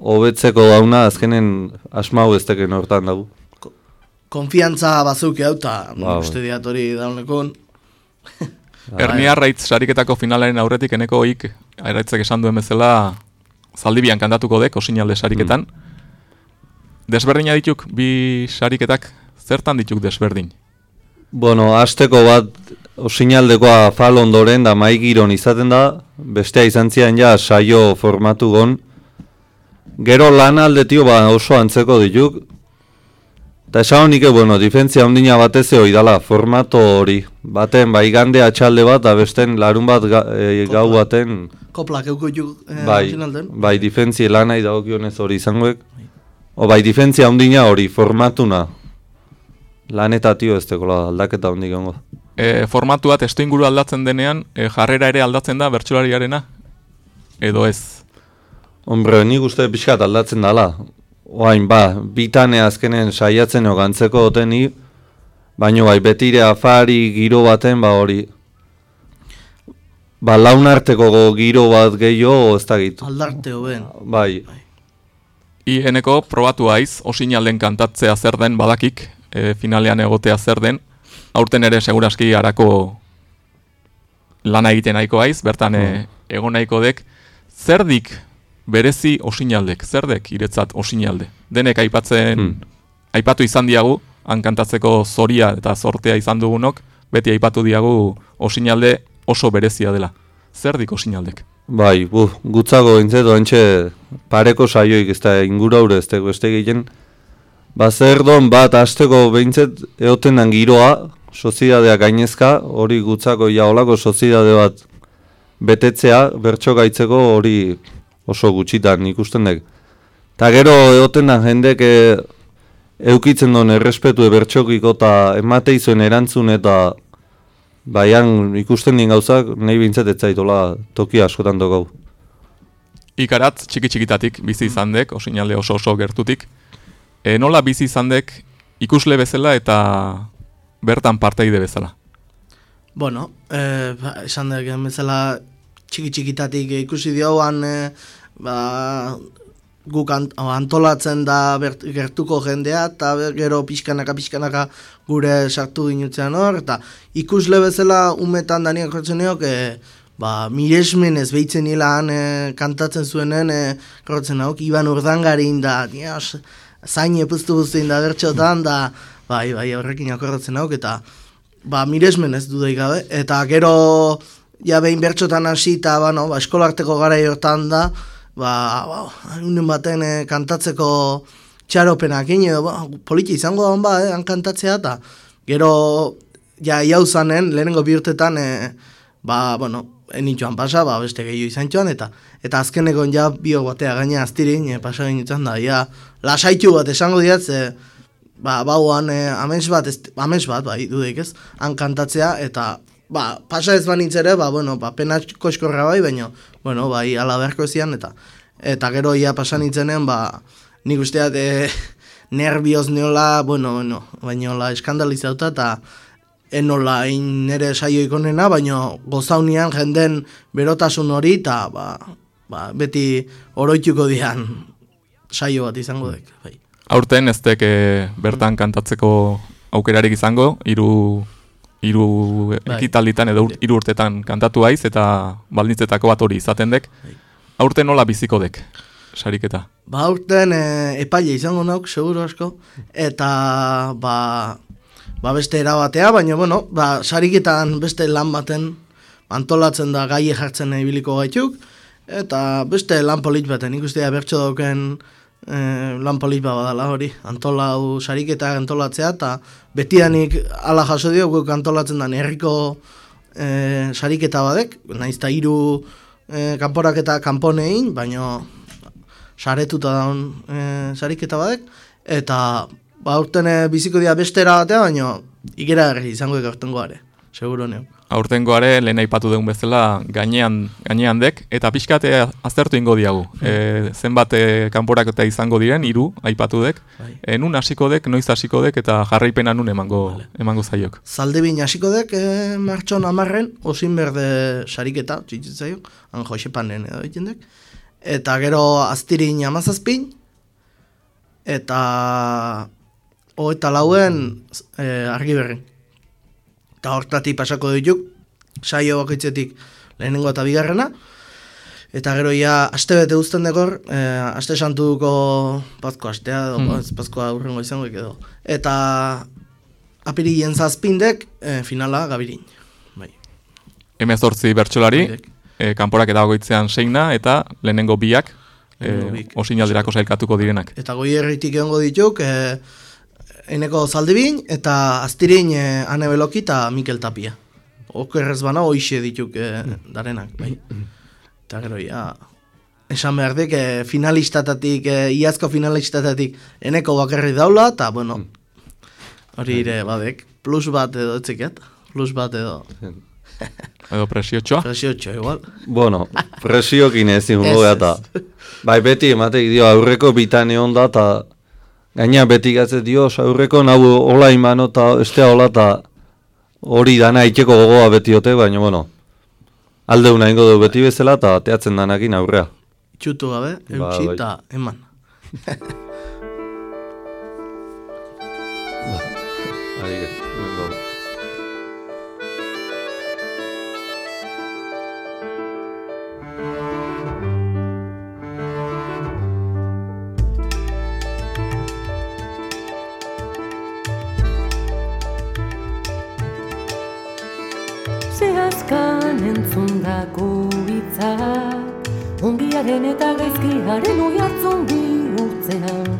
hobetzeko dauna azkenen asmau ez teken hortan dago. konfiantza bazuke hau, eta Ba, bai. uste diat hori daunekon. Erniarraitz sariketako finalaren aurretik eneko oik, airaitzek esan duen bezala, zaldibian kantatuko dek, osinalde sariketan. Desberdina dituk, bi sariketak, zertan dituk desberdin? Bueno, asteko bat osinaldekoa fal ondoren da maigiron izaten da, bestea izan zian ja saio formatu gon. Gero lan aldetio ba oso antzeko dituk, Eta esan honik, bueno, difentzia ondina batez hori dala, formato hori. Baten, bai gande atxalde bat, da besten larun bat ga, e, gau baten, Koplak euko eh, bai, nacionalden. bai difentzia lanai dagokionez hori izangoek. O bai difentzia ondina hori, formatuna. Lanetatio ez tekola aldaketa ondik ongo. E, formatua testu inguru aldatzen denean, e, jarrera ere aldatzen da bertsolariarena? Edo ez? Hombre, nik uste pixkat aldatzen dala. Oain, ba, bitane azkenen saiatzen ogantzeko oteni, baino bai, betire afari giro baten, ba hori. Ba, launarteko go giro bat gehiago, ez da gitu. Aldarte hoben. Bai, I eneko probatu haiz, osinalden kantatzea zer den badakik, e, finalean egotea zer den, aurten ere seguraski harako lana egiten nahiko haiz, bertan e, egon nahiko dek, zer dik berezi osinaldek, zer dek iretzat osinalde? Denek aipatzen, Hmm. aipatu izan diagu, han kantatzeko zoria eta sortea izan dugunok, beti aipatu diagu osinalde oso berezia dela. Zer dik osinaldek? bai, bu, gutzago bintzet, oentxe pareko saioik ez da inguraure ez teko beste gehien. Ba, zer don bat asteko behintzet eoten dan giroa, soziadea gainezka, hori gutzako ja olako soziade bat betetzea, bertso gaitzeko hori oso gutxitan ikusten dek. Ta gero eoten da jendek e, eukitzen duen errespetu bertxokiko eta emate izuen erantzun eta baian ikusten din gauzak nahi bintzet ez zaitola toki askotan tokau. Ikarat txiki txikitatik bizi izan dek, osinalde oso oso gertutik. E, nola bizi izan dek ikusle bezala eta bertan parteide bezala. Bueno, eh, ba, esan dut bezala txiki txikitatik ikusi dioan eh, ba, guk ant, antolatzen da bert, gertuko jendea eta gero pixkanaka pixkanaka gure sartu ginutzean hor eta ikusle bezala umetan daniak jortzen neok eh, ba, miresmen ez behitzen nila han eh, kantatzen zuenen eh, jortzen nauk Iban Urdangarin da dios, zain epuztu guztien da bertxotan da bai, bai, horrekin akordatzen nauk eta ba, miresmen ez dudai gabe, eta gero ja behin bertxotan hasi eta ba, no, ba, eskolarteko gara hortan da, ba, ba, unen baten eh, kantatzeko txaropenak edo ba, politi izango da ba, eh, kantatzea, eta gero ja iau zanen, lehenengo bi urtetan, eh, ba, bueno, enitxoan pasa, ba, beste gehiago izan txoan, eta eta azkeneko ja bio batea gaina aztirin, eh, pasa genitzen da, ja, lasaitu bat esango diat, ze, ba, bauan e, amens bat, ez, amens bat, bai, dudeik ez, han kantatzea, eta, ba, pasa ez banitz ere, ba, bueno, ba, pena koskorra bai, baina, bueno, bai, ala beharko zian, eta, eta gero ia pasa nintzenen, ba, nik usteat, e, nervioz neola, bueno, no, baina eskandalizauta, eta, enola hain nere saio ikonena, baina gozaunian jenden berotasun hori, eta, ba, ba, beti oroituko dian saio bat izango dek, bai. Aurten ez dek e, bertan kantatzeko aukerarik izango, hiru hiru Bai. ekitalditan edo ur- hiru urtetan kantatu haiz eta baldintzetako bat hori izaten dek. Aurten nola biziko dek, sariketa? Ba, aurten e, epaile izango nauk, seguro asko, eta ba, ba beste erabatea, baina, bueno, ba, sariketan beste lan baten antolatzen da gai jartzen ibiliko gaituk, eta beste lan polit baten, ikustea bertso dauken e, lan polit bat badala hori, antolau sariketa antolatzea, eta betidanik ala jaso dio, guk antolatzen da herriko e, sariketa badek, naiz eta hiru e, kanporaketa kanponein, baina saretuta daun e, sariketa badek, eta ba, urten e, biziko dira batea, baina ikera izango ekartengo are, seguro neu. Aurtengoare lehen aipatu dugun bezala gainean gainean dek eta pixkate aztertu ingo diagu. E, zenbat e, kanporaketa izango diren hiru aipatu dek. Bai. E, nun hasiko dek, noiz hasiko dek eta jarraipena nun emango emango zaiok. Zaldebin hasiko dek e, martxon amarren, osin berde sariketa, txitzitzaiok, han josepanen edo egiten dek. Eta gero aztirin amazazpin, eta o eta lauen e, argi berren. Eta hortatik pasako dituk, saio bakitzetik lehenengo eta bigarrena, Eta gero ja, aste bete uzten dekor, eh, aste santuko pazko astea, edo, Hmm. mm. pazkoa aurrengo izango edo. Eta apirilien zazpindek, eh, finala gabirin. Bai. Hemezortzi bertsolari, e, kanporaketa bakoitzean seina eta lehenengo biak Lehenengo e, osinaldirako sailkatuko direnak. Eta goi herritik egongo dituk, eh, Eneko Zaldibin eta Aztirin e, Ane Beloki eta Mikel Tapia. Okerrez bana hoixe dituk e, darenak, bai. Eta gero, ja, esan behar dik, e, finalistatatik, e, iazko finalistatatik eneko bakarri daula, eta, bueno, hori ere badek, plus bat edo etziket, plus bat edo Edo presiotxoa? presiotxo, igual. Bueno, presiokin ezin Ez, eta. Bai, beti ematek dio aurreko bitan egon da, eta gaina beti gatzet dio, aurreko nahu hola imano eta estea hola eta hori dana itxeko gogoa beti ote, baina bueno, aldeuna ingo du beti bezala eta teatzen danakin aurrea. Txutu gabe, Ba, eutxi bai. eta eman. entzundako hitzak Ongiaren eta gaizkiaren oi hartzun bihurtzean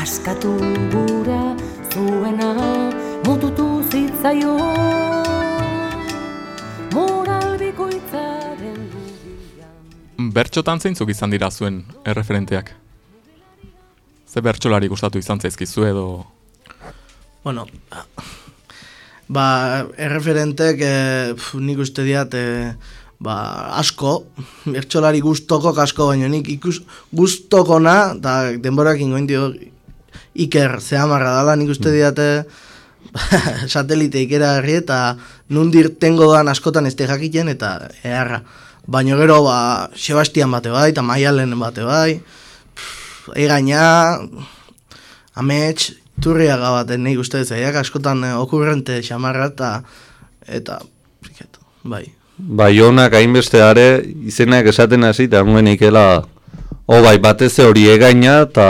Askatu gura zuena mututu zitzaio Moral bikoitzaren Bertxotan zeintzuk izan dira zuen erreferenteak? Ze bertxolari gustatu izan zaizkizu edo... Bueno, ba, erreferentek, e, pf, nik uste diat, e, ba, asko, bertxolari guztokok asko, baina nik ikus guztokona, eta denborak ingoin dio, iker zehamarra dala, nik uste diat, e, satelite ikera herri, eta nundir tengo dan askotan ez jakiten, eta eharra. Baina gero, ba, Sebastian bate bai, eta Maialen bate bai, egaina, amets, turriaga baten nik uste zaiak askotan eh, okurrente xamarra eta eta bai. Bai, honak hainbeste are izenak esaten hasi eta nuen ikela o bai, batez hori egaina eta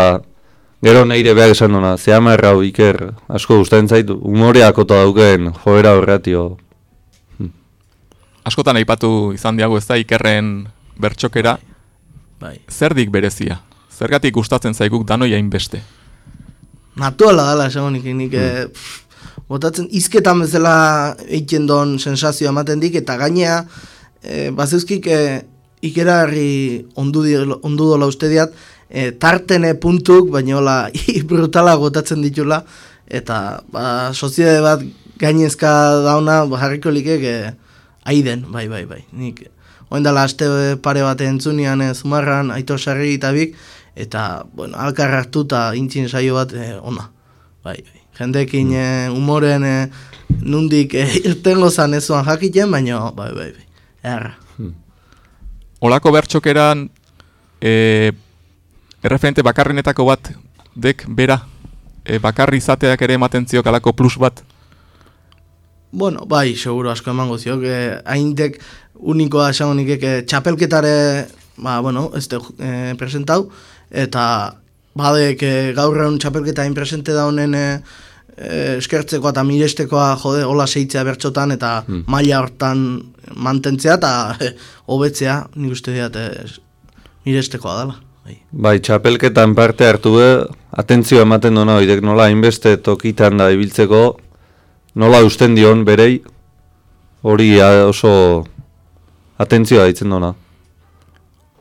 gero neire behar esan duna, zehamarra iker asko gustatzen zaitu, umoreakota dauken joera horretio. Askotan aipatu izan diago ez da ikerren bertxokera, Bai. zerdik berezia? Zergatik gustatzen zaiguk danoi hainbeste? Natuala dala esango nik, nik eh, pff, botatzen izketan bezala egiten don sensazio ematen dik, eta gainea, e, bazeuzkik e, ikerarri ondu, ondu dola uste diat, e, tartene puntuk, baina hola brutala botatzen ditula, eta ba, soziedade bat gainezka dauna ba, jarriko likek e, aiden, bai, bai, bai. Nik, oen dela aste pare bat entzunian e, zumarran, aitor sarri eta bik, eta, bueno, alkar eta intzin saio bat e, ona. Bai, bai. Jendekin e, umoren e, nundik e, irtengo zan ezuan jakiten, baina, bai, bai, bai. Erra. Olako bertxokeran e, erreferente bakarrenetako bat dek bera e, bakarri izateak ere ematen ziok alako plus bat Bueno, bai, seguro asko emango ziok, eh, haintek unikoa esango nikek eh, txapelketare, ba, bueno, ez de, eh, presentau, eta badek eh, gaur egun txapelketa hain presente daunen eh, eh, eskertzekoa eta mirestekoa jode, hola seitzea bertxotan eta maila hortan mantentzea eta eh, hobetzea, nik uste diat eh, mirestekoa dela. Bai. Bai, txapelketan parte hartu be, atentzio ematen duna oidek nola hainbeste tokitan da ibiltzeko, nola usten dion berei, hori a- oso atentzioa ditzen duna.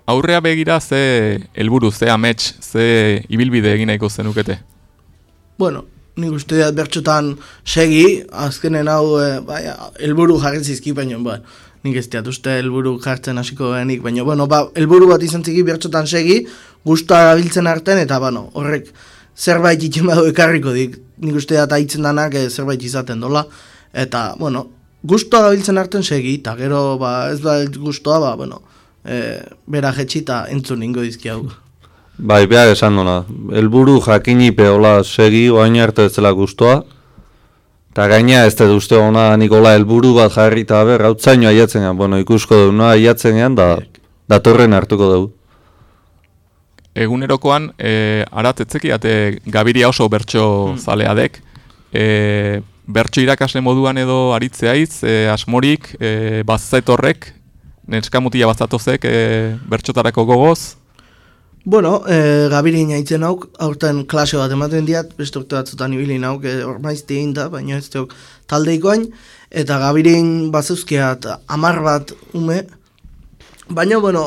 Aurrea begira ze helburu, ze amets, ze ibilbide egin nahiko zenukete. Bueno, nik uste dut bertxotan segi, azkenen hau, e, bai, helburu jarri zizki, baina, ba, nik ez diat uste helburu jartzen hasiko genik, baina, bueno, ba, helburu bat izan ziki bertxotan segi, guztua gabiltzen arten, eta, bueno, horrek zerbait itxen badu ekarriko dik, nik uste dut aitzen danak eh, zerbait izaten dola, eta, bueno, guztua gabiltzen arten segi, eta gero, ba, ez da guztua, ba, bueno, e, bera jetxi eta entzun ingo dizki hau. Bai, behar esan duna, helburu jakinipe hola segi, oain arte ez zela guztua, eta gaina ez dut uste ona nikola helburu bat jarri eta ber, hau zaino aiatzen gean, bueno, ikusko du, noa aiatzen gean, da, datorren hartuko dugu. Egunerokoan, e, arat etzekiate gabiria oso bertso zalea dek, e, bertso irakasle moduan edo aritzeaiz, e, asmorik, e, bazetorrek, neska mutila bazatozek e, bertxotarako gogoz, Bueno, e, gabirin haitzen hauk, aurten klase bat ematen diat, beste urte batzutan ibili nauk, e, ormaizte egin da, baina ez teok taldeikoain, eta gabirin bazeuzkiat amar bat ume, baina, bueno,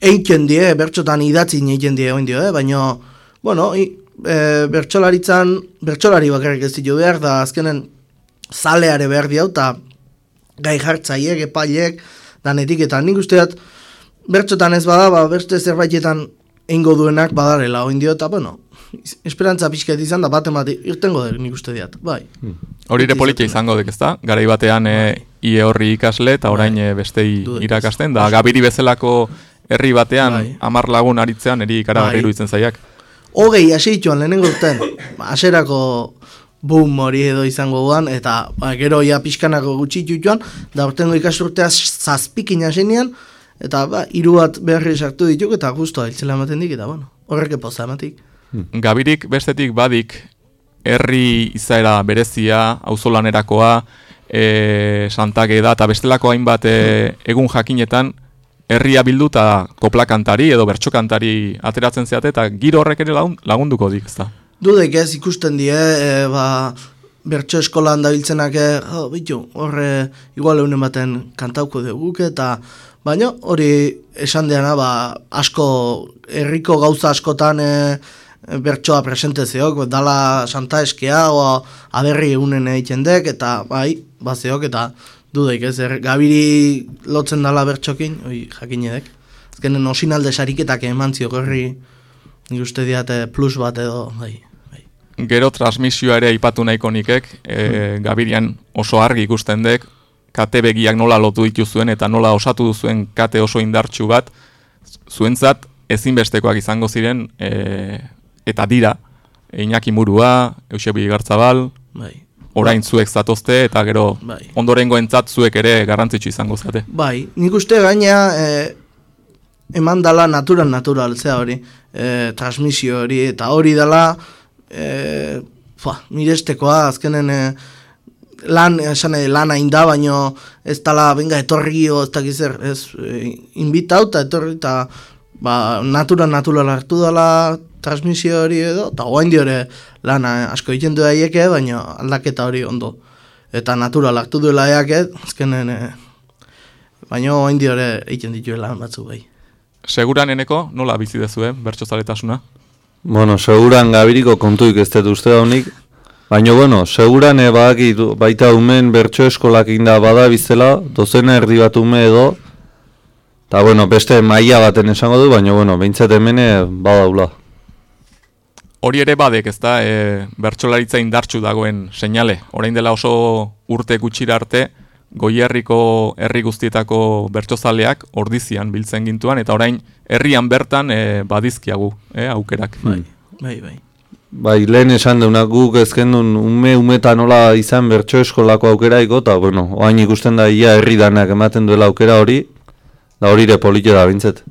eiken die, bertxotan idatzi egiten die oin dio, eh? baina, bueno, i, e, bertxolaritzan, bertxolari bakarrik ez ditu behar, da azkenen zaleare behar diau, eta gai jartzaiek, epailek, danetik, eta nik usteat, bertxotan ez bada, ba, beste zerbaitetan eingo duenak badarela, oin dio, eta, bueno, esperantza pixket izan da, bat emati, irtengo dut nik uste diat, bai. Hori ere politia izango dek ezta? Garai batean e, ie horri ikasle eta orain e, bestei ez. irakasten, da gabiri bezalako herri batean Bai. hamar lagun aritzean eri ikaragarri Bai. iruditzen zaiak. Hogei dituan lehenengo urten, aserako boom hori edo izango guan, eta ba, gero ja pixkanako gutxi joan, da urtengo ikasturtea zazpikin hasenean, eta ba, hiru bat beharri sartu dituk, eta guztua hiltzela ematen dik, eta bueno, horrek epoza ematik. Gabirik bestetik badik herri izaera berezia, auzolanerakoa, e, santage da, eta bestelako hainbat e, egun jakinetan, herria bildu eta kopla kantari edo bertso kantari ateratzen zeate, eta giro horrek ere lagun- lagunduko dik, ezta? Dudek ez ikusten die, e, ba, bertso eskolan dabiltzenak, e, oh, bitu, horre, igual eunen baten kantauko duguk, eta baina hori esan deana, ba, asko, herriko gauza askotan e, bertsoa presente zeok, dala santa eskea, o aberri egunen egiten dek, eta bai, bazeok, eta dudek ez, er, gabiri lotzen dala bertxokin, oi, jakin edek. Azkenen osinalde sariketak eman ziok horri, nik uste diate plus bat edo, bai. Gero transmisioa ere aipatu nahiko nikek, e, Gabirian oso argi ikusten dek, kate begiak nola lotu dituzuen eta nola osatu duzuen kate oso indartsu bat, zuentzat ezinbestekoak izango ziren, e, eta dira, Iñaki Murua, Eusebi Gartzabal, Bai. orain zuek zatozte, eta gero Bai. ondorengoentzat zuek ere garrantzitsu izango zate. Bai, nik uste gaina e, eman dala natural natural, zea hori, e, transmisio hori, eta hori dala, e, fa, mirestekoa, azkenen e, lan, esan nahi, lan hain da, baino ez dala, benga, etorri, o, ez dakiz zer, ez, e, inbitau, eta etorri, eta ba, natural natural hartu dala transmisio hori edo, eta guain ere lana asko egiten du daieke, baina aldaketa hori ondo. Eta natural hartu duela eaket, azkenen, e, baina oain ere egiten dituela batzu bai. Seguran eneko, nola bizi dezue, bertxozaletasuna? Bueno, seguran gabiriko kontuik ez dut uste daunik, baina bueno, seguran e, badaki baita umen bertso eskolak inda bada bizela, dozena erdi bat ume edo, eta bueno, beste maila baten esango du, baina bueno, behintzat hemen e, badaula. Hori ere badek, ez da, e, bertsolaritza indartsu dagoen seinale. Orain dela oso urte gutxira arte, goierriko herri guztietako bertsozaleak ordizian biltzen gintuan, eta orain herrian bertan e, badizkiagu, e, aukerak. Bai, bai, bai. Bai, lehen esan deuna guk ezken duen ume umeta nola izan bertso eskolako aukeraiko, eta bueno, oain ikusten da ia herri danak ematen duela aukera hori, da hori ere politxo da bintzet.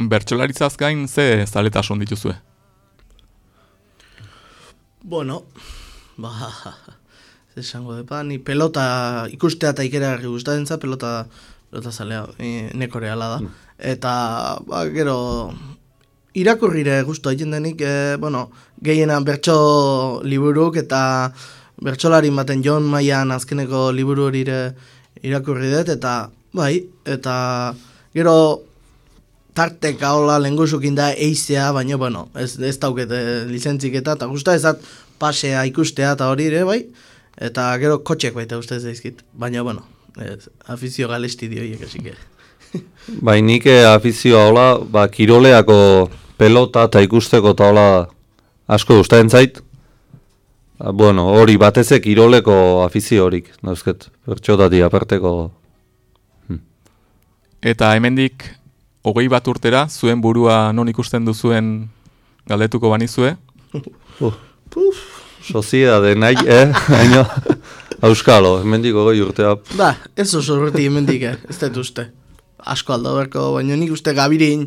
Bertsolaritzaz gain ze zaletasun dituzue? Bueno, ba, esango depa, ni pelota ikustea eta ikera gustatzen za pelota pelota zalea, e, nekore ala da. Eta, ba, gero, irakurrire gustu egiten denik, e, bueno, gehiena bertso liburuk eta bertsolari baten John Maian azkeneko liburu hori irakurri dut, eta, bai, eta gero tarteka hola lengusukin da eizea, baina, bueno, ez, ez dauket lizentzik eta, eta gusta ezat pasea ikustea eta hori ere, bai, eta gero kotxek baita uste ez daizkit, baina, bueno, ez, afizio galesti dioiek, que... Bai, nik eh, afizioa hola, ba, kiroleako pelota eta ikusteko eta hola asko gustatzen zait. Ah, bueno, hori bateze kiroleko afizio horik, dauzket, bertxotati aparteko. Eta hemendik hogei bat urtera, zuen burua non ikusten duzuen galdetuko banizue, Uh, Soziedade nahi, eh? Baina, Auskalo, hemendik hogei urtea. Ba, ez oso urti hemendik, eh, ez dut uste. Asko alda berko, baina nik uste gabirin,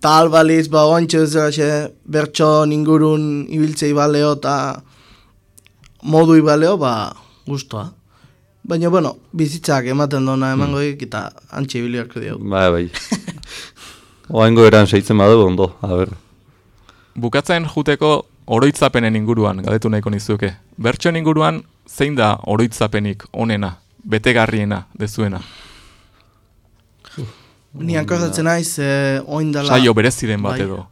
tal baliz, ba, oantxe bezalaxe, bertso ningurun ibiltzei baleo, eta modu ibaleo, ba, guztua. Baina, bueno, bizitzak ematen dona emango dik, eta antxe ibiliarko diogu. Bai, bai. Oaingo eran seitzen badu ondo, a ber. bukatzen juteko oroitzapenen inguruan galdetu nahiko nizuke. Bertsoen inguruan, zein da oroitzapenik onena, betegarriena, dezuena? Ni ankoratzen naiz, eh, oin dela... Saio bereziren bat bai. edo.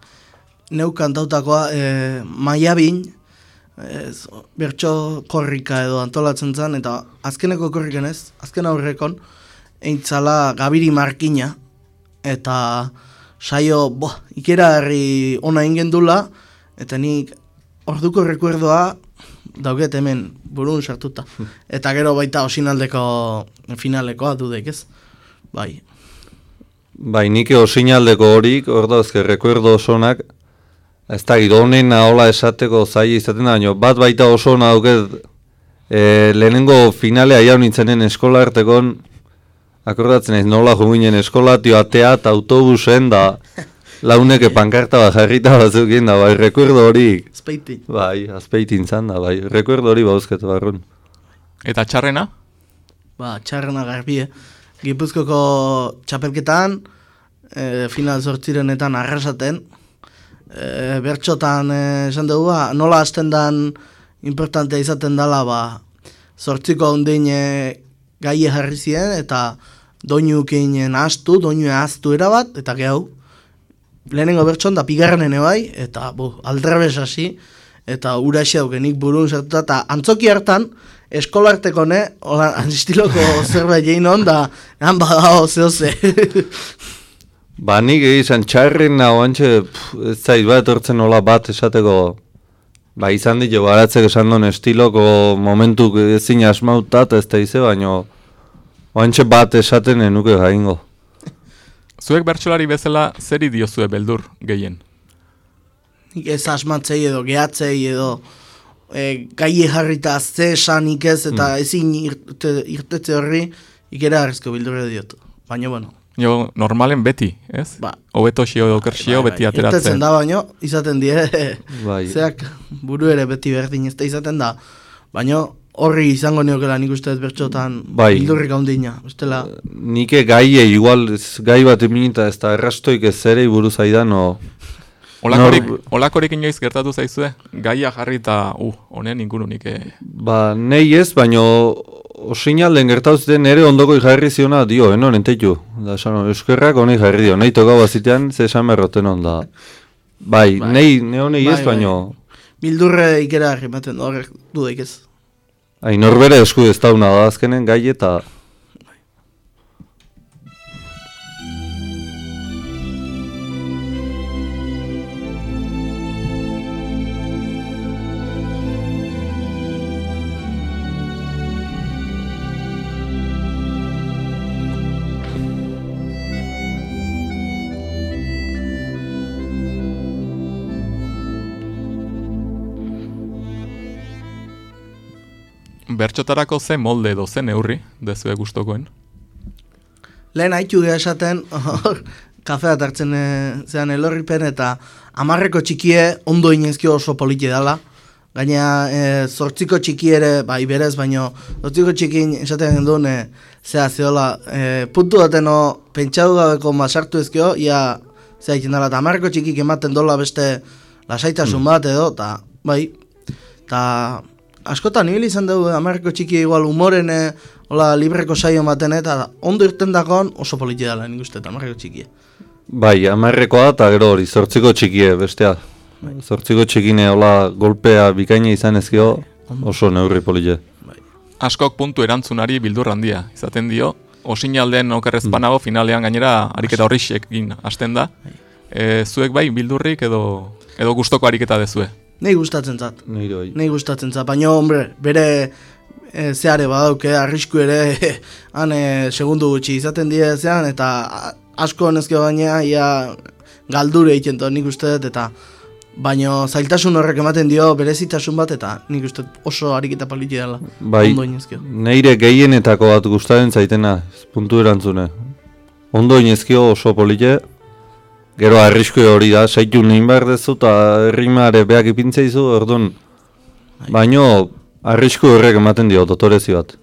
neu kantautakoa e, maiabin, ez, bertso korrika edo antolatzen zen, eta azkeneko korriken ez, azken aurrekon, eintzala gabiri markina, eta saio, bo, ikera herri ona ingendula, eta nik orduko rekuerdoa dauget hemen burun sartuta. Eta gero baita osinaldeko finalekoa dudek ez? Bai, Bai, nik osinaldeko horik, ordo ezke, rekuerdo osonak, ez da, honena hola esateko zai izaten da, baino, bat baita oso ona dauket, e, lehenengo finale aiau nintzenen eskola artekon, akordatzen ez nola juginen eskolatio atea eta autobusen da, launeke pankarta bat jarrita batzukien da, bai, rekuerdo horik, speiti. bai, azpeitin zan da, bai, rekuerdo hori bauzket barrun. Eta txarrena? ba, txarrena garbie. Gipuzkoko txapelketan, e, final zortzirenetan arrasaten, e, bertxotan e, esan dugu, ba, nola hasten dan importantea izaten dela, ba, zortziko e, gaie jarri ziren, eta doinukin astu, doinu ahaztu erabat, eta gehu, lehenengo bertxon da pigarrenen bai, eta bu, aldrebes hasi, eta ura esi daukenik burun sartuta, eta antzoki hartan, eskolarteko ne, hola, estiloko zerbait egin on, da, han badao zehose. Ba, nik egizan txarren nago antxe, ez zait bat etortzen nola bat esateko, ba, izan ditu, baratzek esan duen estiloko momentuk ezin asmautat ez da ize, baino, oantxe bat esaten enuke gaingo. Zuek bertsolari bezala zeri diozue beldur gehien? Nik ez asmatzei edo gehatzei edo e, gaie jarrita ze esanik ez eta ezin irte, irtetze horri ikera harrizko bildurre diotu. Baina, bueno, Jo, normalen beti, ez? Ba. Hobeto xio edo kerxio beti irtetzen ateratzen. da baino, izaten die, Bai. zeak buru ere beti berdin ez da izaten da. Baina horri izango niokela nik uste bertxotan Bai. bildurrik handina. Bestela, Nike gaie igual, gai bat eminita ez da errastoik ez zerei buruz aidan, o... Olakorik, Nor- olakorik inoiz gertatu zaizue? Gaia jarri eta, uh, honen ingurunik, eh, Ba, nei ez, baino osinalden gertauzten ere ondoko jarri ziona dio, eno, nentetu. Da, esan, euskerrak honei jarri dio, nahi toka bazitean, ze esan berroten onda. Bai, Bai. nei, ne honei ez, Bai, bai. baino... bildurre ikera harri ematen horrek dudaik ez. Ai, norbere esku ez dauna da azkenen gai eta... bertxotarako ze molde edo ze neurri, dezue gustokoen? Lehen haitu geha esaten, hor, kafea hartzen e, zean elorripen eta amarreko txikie ondo inezkio oso politi dela. Gaina e, zortziko txiki ere, bai berez, baino zortziko txikin esaten genduen e, zea zeola, e, puntu dateno pentsatu gabeko masartu ezkio, ia zea egiten dela, eta amarreko txikik ematen dola beste lasaitasun bat edo, eta bai, eta askotan ibili izan dugu amarreko txiki igual humoren e, hola libreko saio baten eta ondo irten dakon oso politi dela nik uste, eta amarreko txikia. Bai, amarrekoa eta gero hori, zortziko txikie, bestea. Zortziko txikine hola golpea bikaina izan ezkio, oso neurri polile. Askok puntu erantzunari bildur handia, izaten dio, osinalden okerrezpanago finalean gainera ariketa horrixek egin hasten da. E, zuek bai bildurrik edo edo gustoko ariketa dezue. Nei gustatzen zat. Nire bai. Nei gustatzen zat, baina, hombre, bere e, zeare badauke, arrisku ere, han e, segundu gutxi izaten die zean, eta asko honezke baina, ia galdure egiten to, nik uste dut, eta baino zailtasun horrek ematen dio berezitasun bat, eta nik uste oso ariketa politi dela. Bai, Ondo neire gehienetako bat gustaren zaitena, puntu erantzune. Ondo inezkio oso polite, gero arrisku hori da, saitu nein behar dezu eta errimare beak ipintzeizu, orduan, baino arrisku horrek ematen dio dotorezi bat.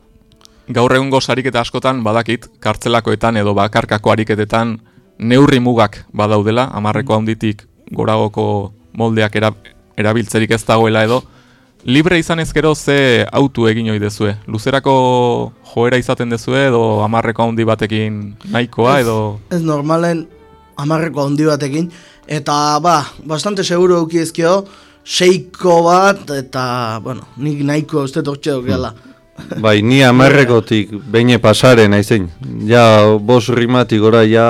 Gaur egungo sariketa askotan badakit, kartzelakoetan edo bakarkako ariketetan neurri mugak badaudela, amarreko handitik goragoko moldeak era, erabiltzerik ez dagoela edo, libre izan ezkero ze autu egin ohi dezue. Luzerako joera izaten dezue edo amarreko handi batekin nahikoa Ez- edo... Ez normalen amarreko handi batekin, eta ba, bastante seguro euki ezkio, seiko bat, eta, bueno, nik nahiko uste tortxe dukela. Bai, ni amarrekotik beine pasare naizein. Ja, bos rimatik gora, ja,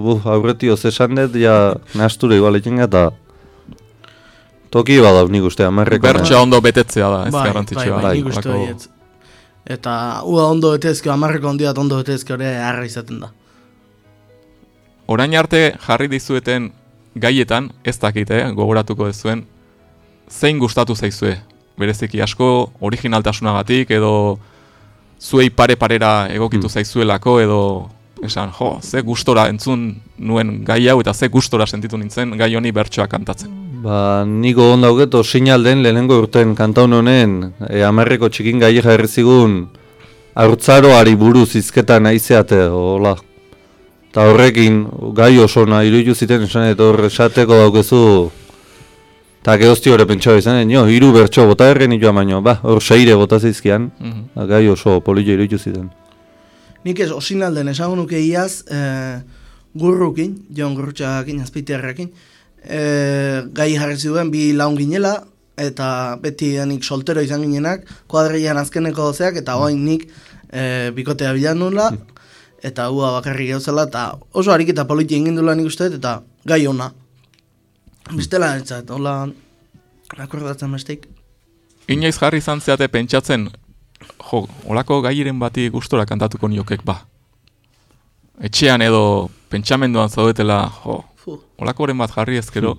bu, aurretio zesan dut, ja, nasture igual egin eta toki badau nik uste amarreko. Bertsoa ondo betetzea da, ez bai, bai, garrantzitsua. bai, nik uste. Eta ua ondo betezkio, amarreko handi bat ondo betezkio ere harra izaten da. Orain arte jarri dizueten gaietan, ez dakit, eh, gogoratuko dezuen, zein gustatu zaizue? Bereziki asko originaltasunagatik edo zuei pare-parera egokitu zaizuelako edo esan, jo, ze gustora entzun nuen gai hau eta ze gustora sentitu nintzen gai honi bertsoa kantatzen. Ba, niko ondauketo sinalden lehenengo urten kantaun honen, e, amarreko txikin gai jarri zigun, haurtzaroari buruz izketan naizeate, hola. Ta horrekin, gai oso nahi iruditu ziten esan eta hor esateko daukezu, eta gehozti hori pentsua izan, jo, hiru bertso bota erren nioa baino, ba, hor seire bota zizkian, Mhm. ta gai oso polio iruditu ziten. Nik ez osinalden esango nuke iaz, e, gurrukin, Jon Gurrutxakin, azpitearrekin, e, gai jarri zuen bi laun ginela, eta beti nik soltero izan ginenak, kuadrian azkeneko zeak, eta oain nik e, bikotea bilan nula, eta ua bakarrik gauzela, eta oso ariketa politi egin dula nik uste, eta gai ona. Bestela, ez zait, hola, akordatzen besteik. Inoiz jarri izan zeate pentsatzen, jo, olako gairen bati gustora kantatuko niokek ba. Etxean edo pentsamenduan zaudetela, jo, Fu. olakoren bat jarri ezkero,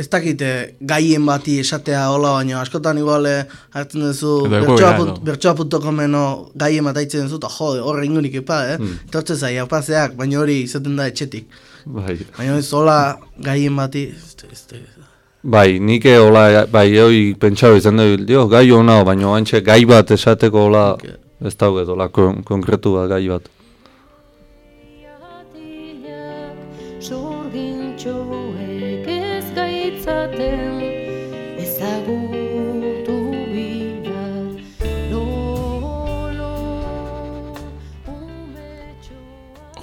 Ez dakite gaien bati esatea hola baino, askotan igual eh, hartzen duzu bertsoa.comeno gaien bat aitzen duzu, eta jode, horre ingunik epa, eh? Hmm. Etortzen zai, aupazeak, baina hori izaten da etxetik. Bai. Baina ez hola gaien bati, ez, ez, ez, Bai, nik hola, bai, hoi pentsau izan dut, dio, gai hona, baina antxe gai bat esateko hola, ez dauget, hola, kon, konkretu bat, gai bat.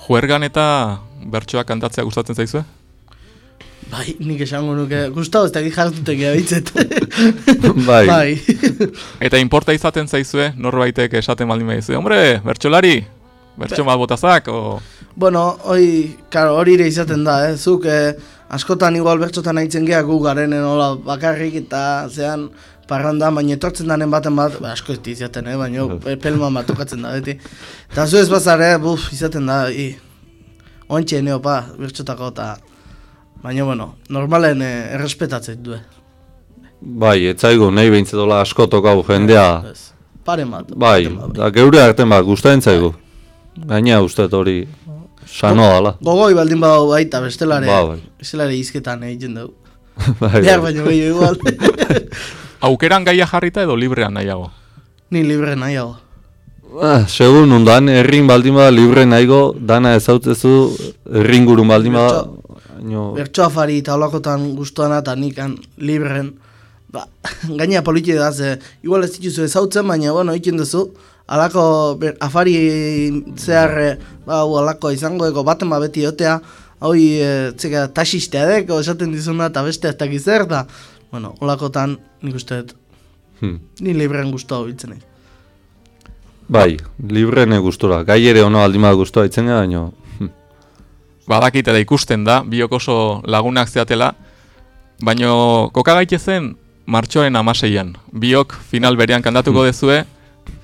Juergan eta bertsoa kantatzea gustatzen zaizue? bai, nik esango nuke, gustau ez dakit jartutek gabitzet. Bai. bai. Eta inporta izaten zaizue, norbaitek esaten baldin behizue, hombre, bertsolari, bertso bat botazak, o... Bueno, hoi, karo, hori ere izaten da, eh? Zuk eh, askotan igual bertxotan aitzen geha gu garenen hola bakarrik eta zean parranda, baina etortzen danen baten bat, ba, asko ez izaten, eh? baina pe- pelman bat tokatzen da, beti. Eta zu ez bazar, eh? buf, izaten da, i, ontxe neopa, bertxotako, eta, baina, bueno, normalen eh, errespetatzen du, eh? Bai, etzaigu, nahi behintzetula asko tokau jendea. Ez, Paren bat. Bai, bat, da geure arten bat, gustatzen zaigu. Gaina uste hori sano dala. Gogoi baldin badau baita, bestelare, Ba, bai. bestelare izketan egiten dugu. bai, Behar bai. baino gehiago igual. Aukeran gaia jarrita edo librean nahiago? Ni libre nahiago. Ah, segun undan, errin baldin bada libre nahigo, dana ezautzezu, erringurun baldin bada, Bertso afari eta holakotan guztuana eta nikan libren. Ba, gaina politi da, ze, igual ez dituzu ezautzen, baina, bueno, ikin duzu, alako ber, afari zehar, eh, ba, hau alako izango eko baten ba beti otea, hau e, zeka taxistea deko, esaten dizuna, eta beste ez dakiz zer, da, bueno, holakotan nik uste dut, hmm. ni libren guztu hau biltzen nahi. bai, librene gustura. Gai ere ono baldin bada gustua itzen gara, baino, hm. Badakit eta ikusten da, biok oso lagunak zeatela, baino koka gaitezen martxoaren amaseian. Biok final berean kantatuko dezue,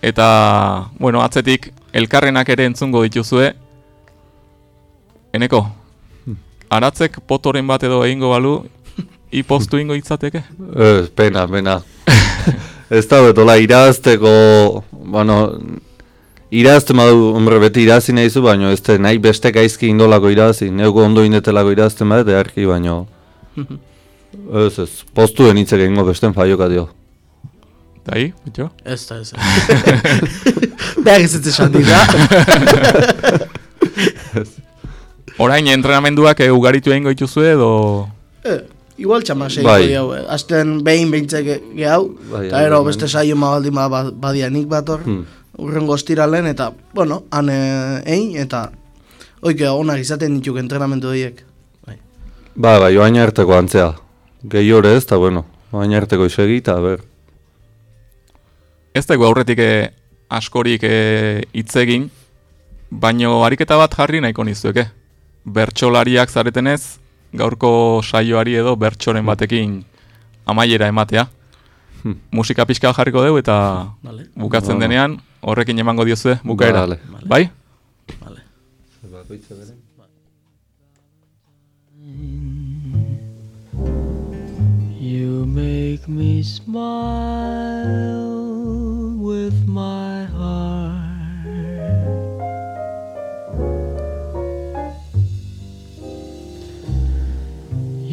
eta, bueno, atzetik elkarrenak ere entzungo dituzue, Eneko, aratzek potoren bat edo egingo balu, ipostu ingo itzateke? Ez, pena, pena. ez da betola irazteko, bueno, irazten badu, hombre, beti irazi nahi zu, baina ez da nahi beste gaizki indolako irazi, neuko ondo indetelako irazten badu, earki, baina... ez, ez, postu denitzek egingo besten faioka dio. Dai, bitxo? Ez da, ez da. Behar ez ez esan dira. Orain entrenamenduak e, ugaritu egingo dituzue edo... Eh, igual txamasei Bai. bai. hau, eh. Azten behin behintzek gehau, Bai, eta ero bai, beste saio ma baldin ba- ba- badianik bator, Hmm. urrengo estiralen, eta, bueno, han eh, egin, eta oike onak izaten dituk entrenamendu horiek. Ba, ba, joan arteko antzea. Gehi hori ez, eta bueno, joan arteko isegi, eta ber. Ez dago aurretik e, askorik e, hitz egin, baino ariketa bat jarri nahiko nizueke. Bertsolariak zaretenez, gaurko saioari edo bertsoren batekin amaiera ematea. Hmm. Musika pixka jarriko dugu eta Vale. bukatzen Bueno. denean horrekin emango diozue bukaera. Vale. Bai? You make me smile with my heart.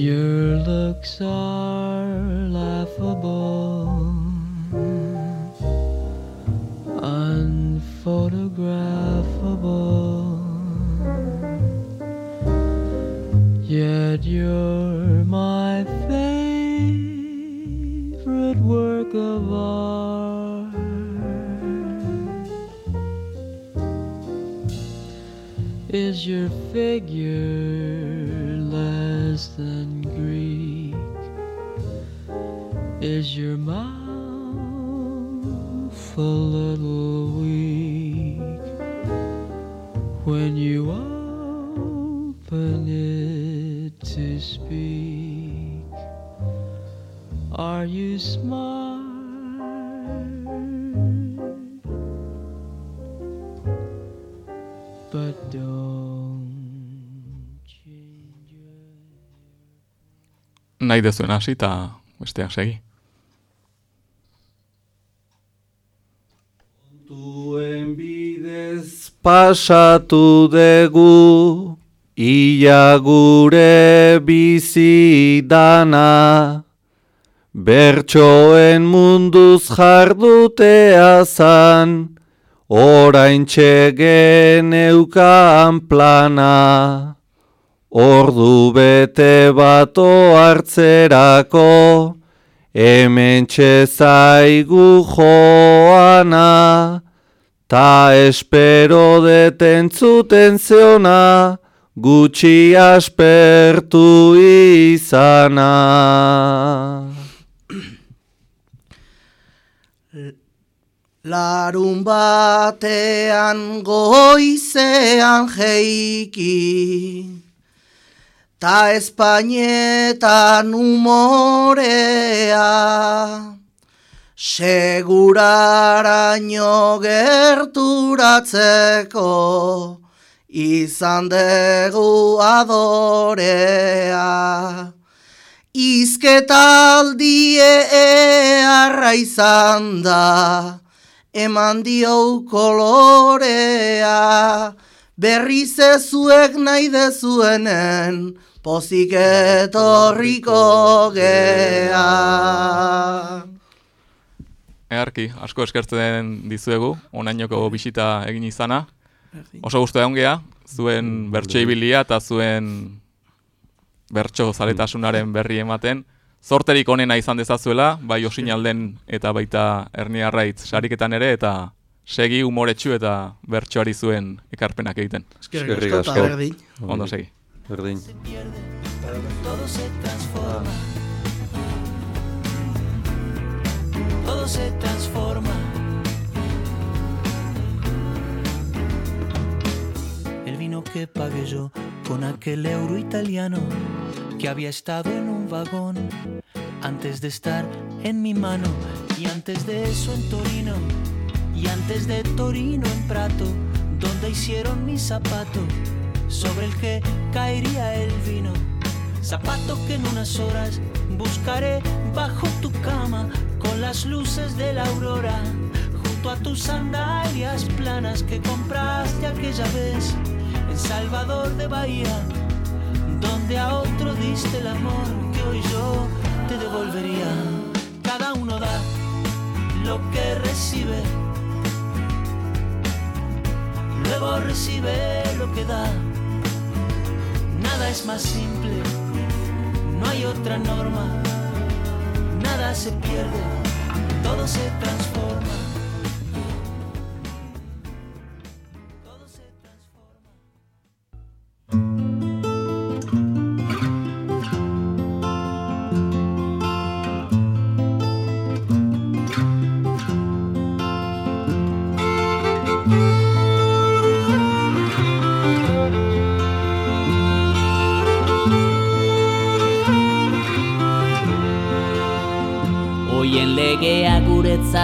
Your looks are laughable, unphotographable. Yet you're my favorite work of art. Is your figure than Greek? Is your mouth a little weak when you open it to speak? Are you smart? But don't Nahi dezuen hasi eta besteak segi. Duen bidez pasatu dugu, ia gure bizi dana, bertsoen munduz jardutea zan, orain txegen eukan plana. Ordu bete bato hartzerako, hemen zaigu joana, ta espero detentzuten zeona, gutxi aspertu izana. Larun batean goizean jeiki, ta Espainetan umorea, seguraraino gerturatzeko, izan dugu adorea. Izketaldie eharra izan da, eman dio kolorea, berriz ezuek nahi dezuenen, pozik etorriko gea. Earki, asko eskertzen dizuegu, onainoko bisita egin izana. Oso gustu egon gea, zuen bertso ibilia eta zuen bertso zaletasunaren berri ematen. Zorterik onena izan dezazuela, bai osinalden eta baita erniarraitz sariketan ere, eta segi umoretsu eta bertsoari zuen ekarpenak egiten. Eskerrik asko, eta asko. berdin. Ondo segi. Berdin. todo se transforma. Todo se transforma. El vino que pagué yo con aquel euro italiano que había estado en un vagón antes de estar en mi mano y antes de eso en Torino y antes de Torino en Prato donde hicieron mi zapato sobre el que caería el vino. Zapato que en unas horas buscaré bajo tu cama con las luces de la aurora, junto a tus sandalias planas que compraste aquella vez en Salvador de Bahía, donde a otro diste el amor que hoy yo te devolvería. Cada uno da lo que recibe, luego recibe lo que da. Nada es más simple, no hay otra norma, nada se pierde, todo se transforma.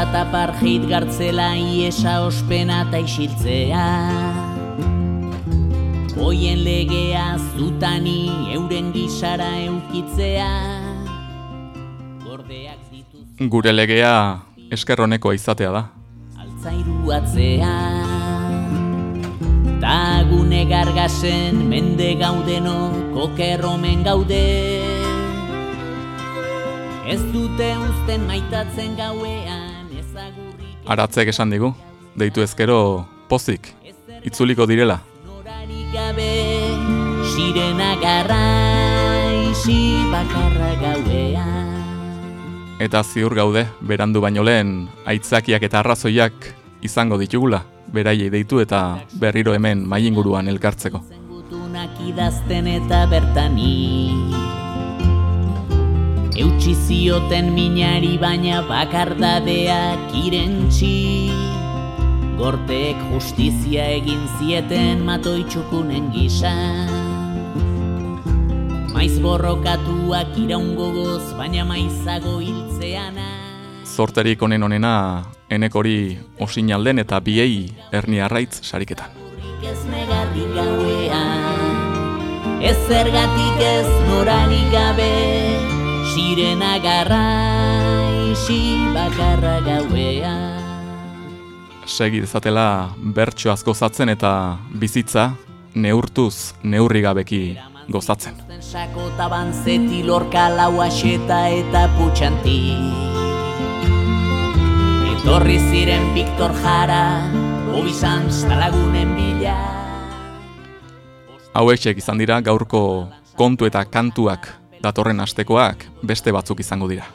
Guretzat apartheid gartzela iesa ospena eta isiltzea. Oien legea zutani euren gisara eukitzea. Gordeak dituz Gure legea eskerronekoa izatea da. altzairu atzea. Ta gune gargasen mende gaudeno kokerromen gaude. Ez dute uzten maitatzen ezagurrik Aratzek esan digu, deitu ezkero pozik, itzuliko direla. norarik gabe Sirena garraisi bakarra gauean Eta ziur gaude, berandu baino lehen, aitzakiak eta arrazoiak izango ditugula, beraiei deitu eta berriro hemen mainguruan elkartzeko. gutunak idazten eta bertani Eutsi zioten minari baina bakardadeak irentxi Gorteek justizia egin zieten matoitxukunen gisa. Maiz borrokatuak iraungogoz baina maizago hiltzeana. Zorterik honen onena, enekori osinalden eta biei erni arraitz sariketan. Ez negarrik gauean Ez zergatik ez norarik gabe Sirena garraisi bakarra gauean. Segi dezatela bertso asko zatzen eta bizitza neurtuz neurri gabeki gozatzen. Zen sako taban zeti lorka lau aseta eta putxanti. Etorri ziren Victor Jara, Obizan lagunen bila. Hauexek izan dira gaurko kontu eta kantuak datorren astekoak beste batzuk izango dira.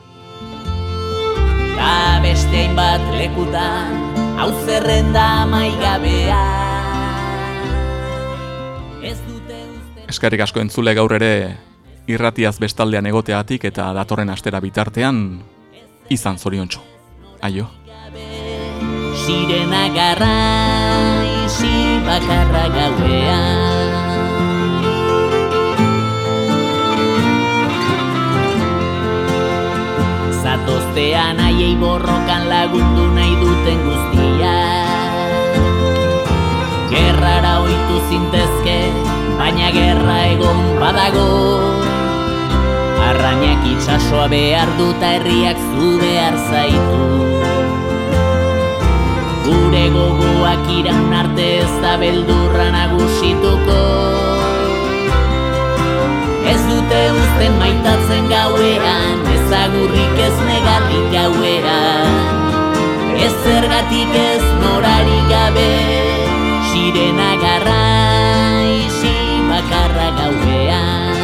Ta beste hainbat lekutan, hau zerrenda amaigabea Ez dute uste Eskerrik asko entzule gaur ere irratiaz bestaldean egoteatik eta datorren astera bitartean izan zoriontsu. Aio. Sirena garraisi bakarra gauean Zatoztean haiei borrokan lagundu nahi duten guztia. Gerrara oitu zintezke, baina gerra egon badago. Arrainak itsasoa behar duta herriak zu behar zaitu. Gure gogoak iraun arte ez da beldurra nagusituko Ez dute uzten maitatzen gauean Ezagurrik ez negarrik gauean. Ez zergatik ez norari gabe Sirena garraisi bakarra gauean.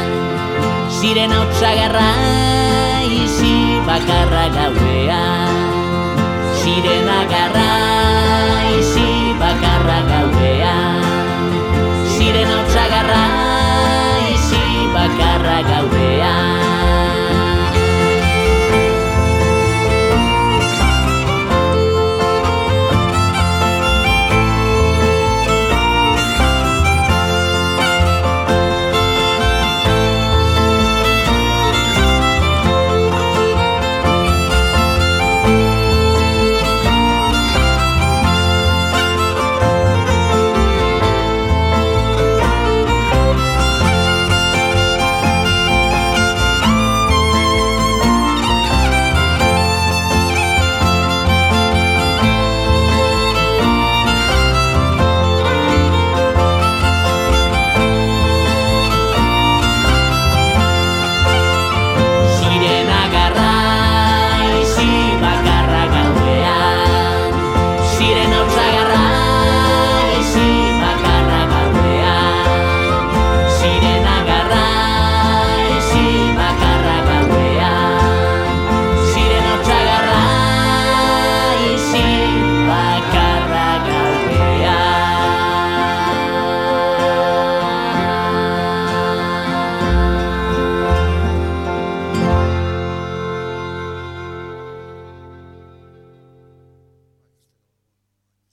Sirena hotza garraisi bakarra gauean. Sirena garraisi